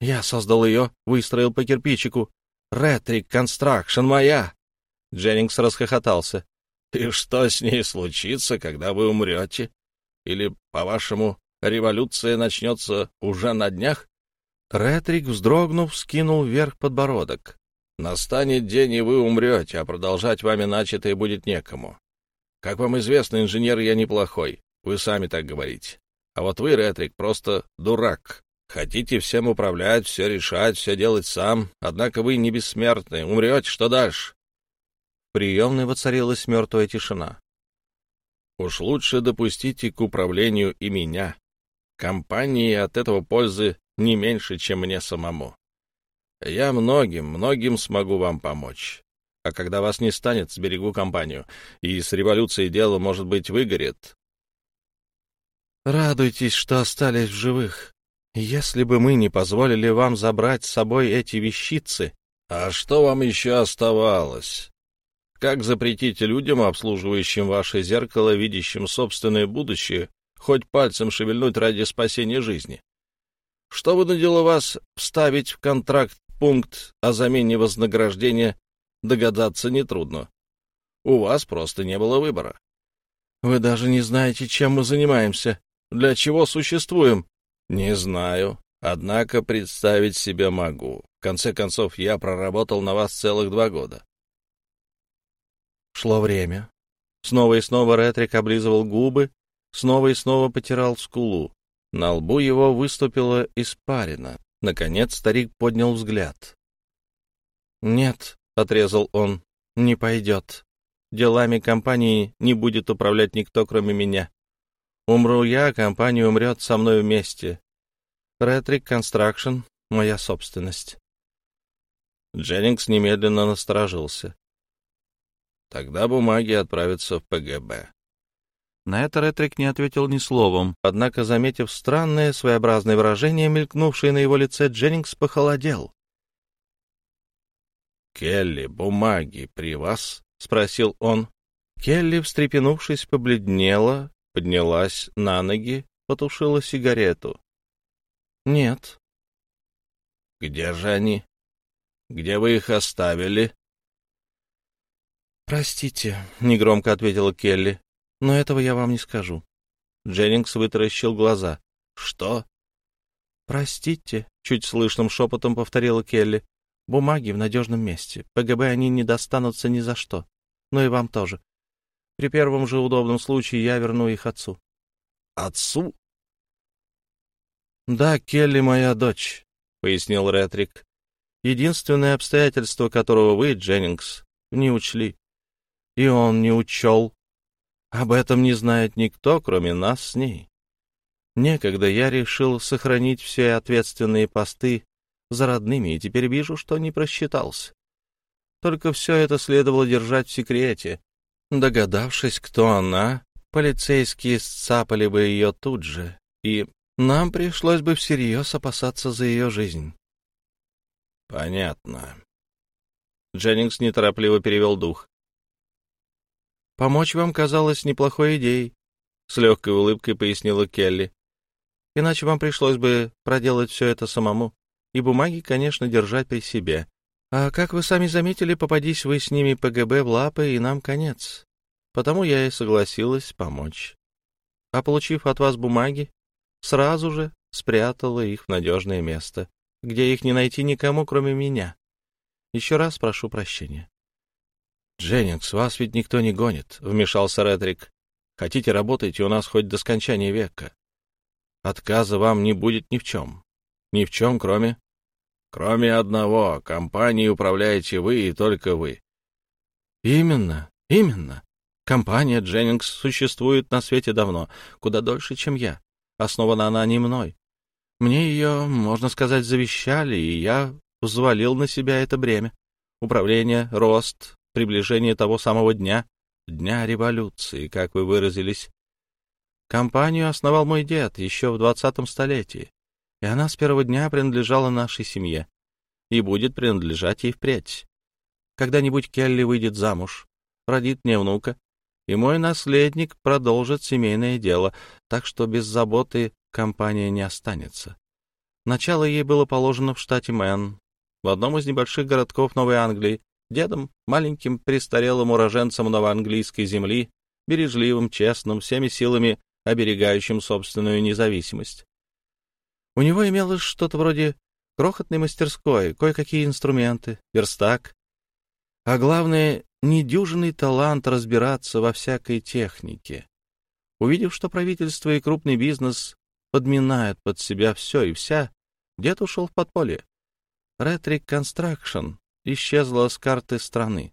Speaker 2: Я создал ее, выстроил по кирпичику. Ретрик Констракшн моя.
Speaker 1: Дженнингс расхохотался. «И что с ней случится, когда вы умрете? Или, по-вашему, революция начнется уже на днях?»
Speaker 2: Ретрик, вздрогнув, скинул вверх подбородок.
Speaker 1: «Настанет день, и вы умрете, а продолжать вами начатое будет некому. Как вам известно, инженер я неплохой, вы сами так говорите. А вот вы, Ретрик, просто дурак. Хотите всем управлять, все решать, все делать сам, однако вы не бессмертны. Умрете, что дальше?
Speaker 2: приемной воцарилась мертвая тишина.
Speaker 1: «Уж лучше допустите к управлению и меня. Компании от этого пользы не меньше, чем мне самому. Я многим, многим смогу вам помочь. А когда вас не станет, сберегу компанию, и с революцией дело, может быть, выгорит».
Speaker 2: «Радуйтесь, что остались в живых. Если бы мы не позволили вам забрать с собой эти вещицы...»
Speaker 1: «А что вам еще оставалось?» Как запретить людям, обслуживающим ваше зеркало, видящим собственное будущее, хоть пальцем шевельнуть ради спасения жизни? Что вынудило вас вставить в контракт пункт о замене вознаграждения, догадаться нетрудно. У вас просто не было выбора.
Speaker 2: Вы даже не знаете, чем мы занимаемся, для чего существуем.
Speaker 1: Не знаю, однако представить себе могу. В конце концов, я проработал на вас целых два года.
Speaker 2: Шло время. Снова и снова Ретрик облизывал губы, снова и снова потирал скулу. На лбу его выступила испарина. Наконец старик поднял взгляд. «Нет», — отрезал он, — «не пойдет. Делами компании не будет управлять никто, кроме меня. Умру я, компания умрет со мной вместе. Ретрик Констракшн — моя собственность».
Speaker 1: Дженнингс немедленно насторожился. Тогда бумаги отправятся в ПГБ.
Speaker 2: На это Ретрик не ответил ни словом, однако, заметив странное, своеобразное выражение, мелькнувшее на его лице, Дженнингс похолодел.
Speaker 1: «Келли, бумаги при вас?» — спросил он.
Speaker 2: Келли, встрепенувшись, побледнела, поднялась на ноги, потушила сигарету. «Нет».
Speaker 1: «Где же они? Где вы их оставили?»
Speaker 2: «Простите», — негромко ответила Келли, — «но этого я вам не скажу». Дженнингс вытаращил глаза. «Что?» «Простите», — чуть слышным шепотом повторила Келли. «Бумаги в надежном месте. ПГБ они не достанутся ни за что. Ну и вам тоже. При первом же удобном случае я верну их отцу».
Speaker 1: «Отцу?»
Speaker 2: «Да, Келли моя дочь», — пояснил Ретрик. «Единственное обстоятельство, которого вы, Дженнингс, не учли. И он не учел. Об этом не знает никто, кроме нас с ней. Некогда я решил сохранить все ответственные посты за родными, и теперь вижу, что не просчитался. Только все это следовало держать в секрете. Догадавшись, кто она, полицейские сцапали бы ее тут же, и нам пришлось бы всерьез опасаться за ее жизнь.
Speaker 1: — Понятно. Дженнингс неторопливо перевел дух.
Speaker 2: — Помочь вам казалось неплохой идеей, — с легкой улыбкой пояснила Келли. — Иначе вам пришлось бы проделать все это самому, и бумаги, конечно, держать при себе. А как вы сами заметили, попадись вы с ними ПГБ в лапы, и нам конец. Потому я и согласилась помочь. А получив от вас бумаги, сразу же спрятала их в надежное место, где их не найти никому, кроме меня. Еще раз прошу прощения.
Speaker 1: — Дженнингс, вас ведь никто не гонит, — вмешался Редрик. — Хотите, работайте у нас хоть до скончания века. Отказа вам не будет ни в чем. Ни в чем, кроме... Кроме одного, компанией управляете вы и только вы.
Speaker 2: — Именно, именно. Компания Дженнингс существует на свете давно, куда дольше, чем я. Основана она не мной. Мне ее, можно сказать, завещали, и я взвалил на себя это бремя. Управление, рост, приближение того самого дня, дня революции, как вы выразились. Компанию основал мой дед еще в двадцатом столетии, и она с первого дня принадлежала нашей семье и будет принадлежать ей впредь. Когда-нибудь Келли выйдет замуж, родит мне внука, и мой наследник продолжит семейное дело, так что без заботы компания не останется. Начало ей было положено в штате Мэн, в одном из небольших городков Новой Англии, дедом, маленьким престарелым уроженцем новоанглийской земли, бережливым, честным, всеми силами оберегающим собственную независимость. У него имелось что-то вроде крохотной мастерской, кое-какие инструменты, верстак, а главное, недюжинный талант разбираться во всякой технике. Увидев, что правительство и крупный бизнес подминают под себя все и вся, дед ушел в подполье. Ретрик Construction исчезла с карты страны.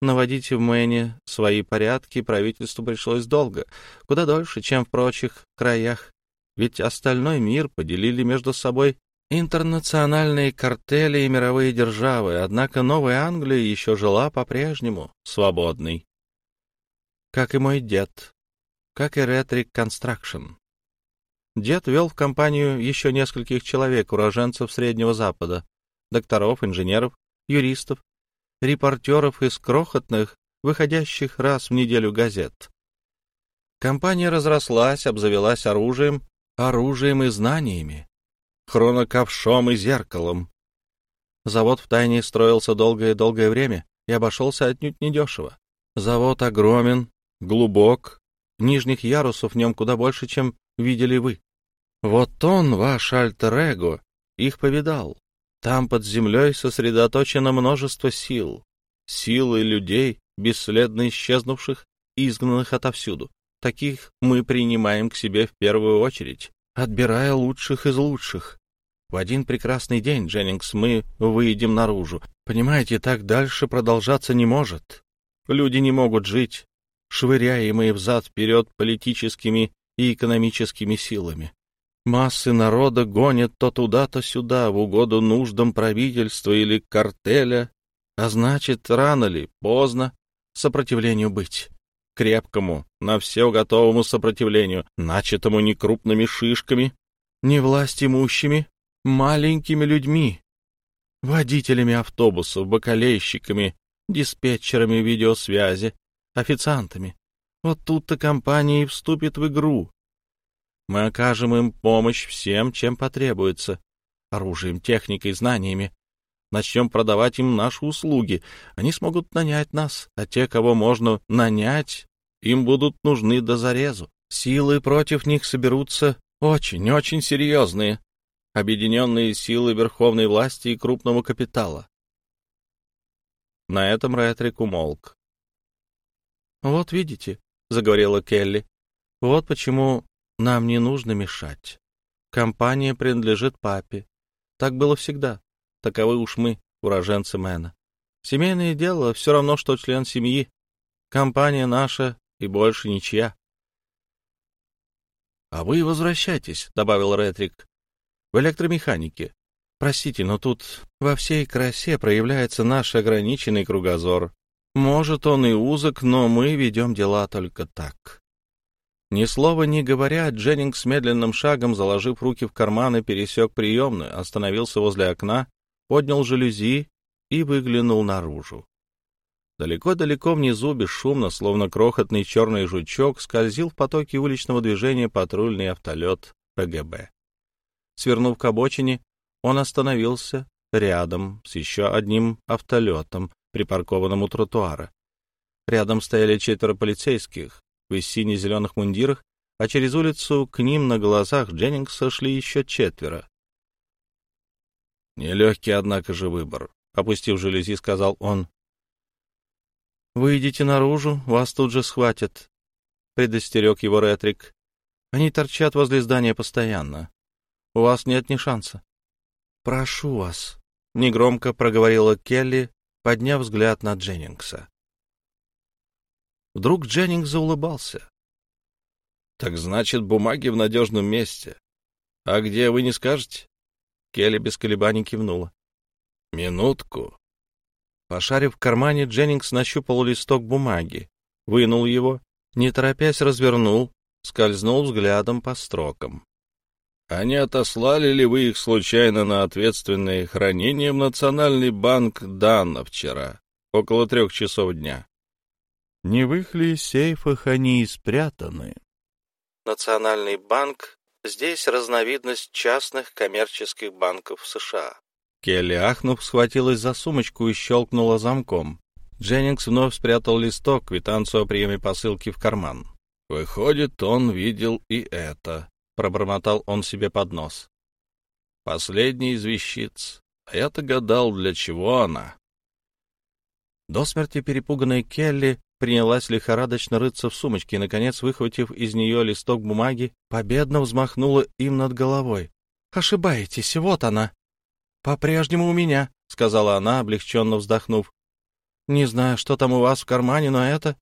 Speaker 2: Наводить в Мэне свои порядки правительству пришлось долго, куда дольше, чем в прочих краях, ведь остальной мир поделили между собой интернациональные картели и мировые державы, однако Новая Англия еще жила по-прежнему свободной. Как и мой дед, как и Ретрик Construction. Дед вел в компанию еще нескольких человек, уроженцев Среднего Запада, докторов, инженеров, юристов, репортеров из крохотных, выходящих раз в неделю газет. Компания разрослась, обзавелась оружием, оружием и знаниями, хроноковшом и зеркалом. Завод в тайне строился долгое-долгое время и обошелся отнюдь недешево. Завод огромен, глубок, нижних ярусов в нем куда больше, чем видели вы. Вот он, ваш альтер-эго, их повидал. Там под землей сосредоточено множество сил. Силы людей, бесследно исчезнувших, изгнанных отовсюду. Таких мы принимаем к себе в первую очередь, отбирая лучших из лучших. В один прекрасный день, Дженнингс, мы выйдем наружу. Понимаете, так дальше продолжаться не может. Люди не могут жить, швыряемые взад-вперед политическими и экономическими силами.
Speaker 1: Массы народа гонят то туда, то сюда, в угоду нуждам правительства или картеля, а значит, рано ли, поздно сопротивлению быть. Крепкому, на все готовому сопротивлению, начатому не крупными шишками, не власть маленькими людьми, водителями автобусов, бакалейщиками, диспетчерами видеосвязи, официантами. Вот тут-то компания и вступит в игру, мы окажем им помощь всем, чем потребуется. Оружием, техникой, знаниями. Начнем продавать им наши услуги. Они смогут нанять нас, а те, кого можно нанять, им будут нужны до зарезу. Силы против них соберутся очень-очень серьезные. Объединенные силы верховной власти и крупного капитала. На этом Ретрик умолк. «Вот видите», — заговорила Келли, — «вот почему нам не нужно мешать. Компания принадлежит папе. Так было всегда. Таковы уж мы, уроженцы Мэна. Семейное дело все равно, что член семьи. Компания наша и больше ничья. — А вы возвращайтесь, — добавил Ретрик, — в электромеханике. Простите, но тут во всей красе проявляется наш ограниченный кругозор. Может, он и узок, но мы ведем дела только так. Ни слова не говоря, Дженнингс медленным шагом, заложив руки в карманы, пересек приемную, остановился возле окна, поднял жалюзи и выглянул наружу. Далеко-далеко внизу, бесшумно, словно крохотный черный жучок, скользил в потоке уличного движения патрульный автолет ПГБ. Свернув к обочине, он остановился рядом с еще одним автолетом, припаркованным у тротуара. Рядом стояли четверо полицейских, в сине-зеленых мундирах, а через улицу к ним на глазах Дженнингса шли еще четверо. «Нелегкий, однако же, выбор», — опустив жалюзи, сказал он. «Выйдите наружу, вас тут же схватят», — предостерег его Ретрик. «Они торчат возле здания постоянно. У вас нет ни шанса». «Прошу вас», — негромко проговорила Келли, подняв взгляд на Дженнингса. Вдруг Дженнинг заулыбался. — Так значит, бумаги в надежном месте. А где, вы не скажете? Келли без колебаний кивнула. — Минутку. Пошарив в кармане, Дженнингс нащупал листок бумаги, вынул его, не торопясь развернул, скользнул взглядом по строкам. — А не отослали ли вы их случайно на ответственное хранение в Национальный банк Данна вчера, около трех часов дня? Не в их ли сейфах они и спрятаны? Национальный банк — здесь разновидность частных коммерческих банков США. Келли, ахнув, схватилась за сумочку и щелкнула замком. Дженнингс вновь спрятал листок, квитанцию о приеме посылки в карман. «Выходит, он видел и это», — пробормотал он себе под нос. «Последний из вещиц. А я-то гадал, для чего она». До смерти перепуганная Келли принялась лихорадочно рыться в сумочке и, наконец, выхватив из нее листок бумаги, победно взмахнула им над головой. «Ошибаетесь, вот она!» «По-прежнему у меня», — сказала она, облегченно вздохнув. «Не знаю, что там у вас в кармане, но это...»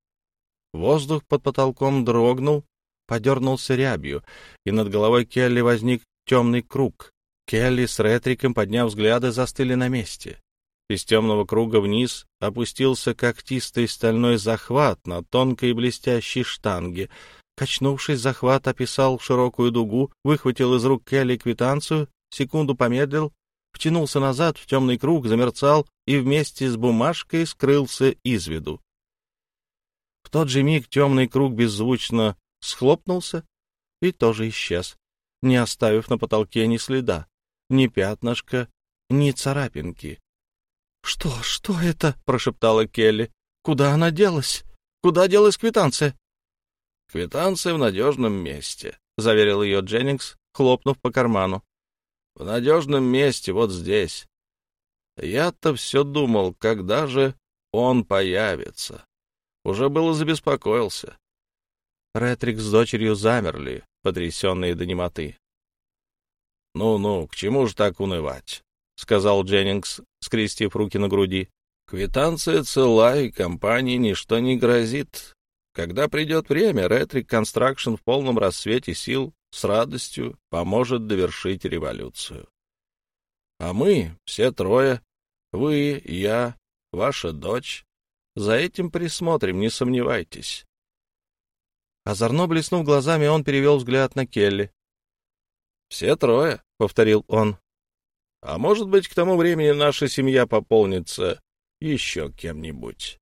Speaker 1: Воздух под потолком дрогнул, подернулся рябью, и над головой Келли возник темный круг. Келли с Ретриком, подняв взгляды, застыли на месте. Из темного круга вниз опустился когтистый стальной захват на тонкой блестящей штанге. Качнувшись, захват описал широкую дугу, выхватил из рук Келли квитанцию, секунду помедлил, втянулся назад в темный круг, замерцал и вместе с бумажкой скрылся из виду. В тот же миг темный круг беззвучно схлопнулся и тоже исчез, не оставив на потолке ни следа, ни пятнышка, ни царапинки. «Что, что это?» — прошептала Келли. «Куда она делась? Куда делась квитанция?» «Квитанция в надежном месте», — заверил ее Дженнингс, хлопнув по карману. «В надежном месте, вот здесь. Я-то все думал, когда же он появится. Уже было забеспокоился». Ретрик с дочерью замерли, потрясенные до немоты. «Ну-ну, к чему же так унывать?» — сказал Дженнингс, скрестив руки на груди. «Квитанция цела, и компании ничто не грозит. Когда придет время, Ретрик Констракшн в полном рассвете сил с радостью поможет довершить революцию. А мы, все трое, вы, я, ваша дочь, за этим присмотрим, не сомневайтесь.
Speaker 2: Озорно блеснув глазами, он перевел взгляд на Келли.
Speaker 1: «Все трое», — повторил он. «А может быть, к тому времени наша семья пополнится еще кем-нибудь».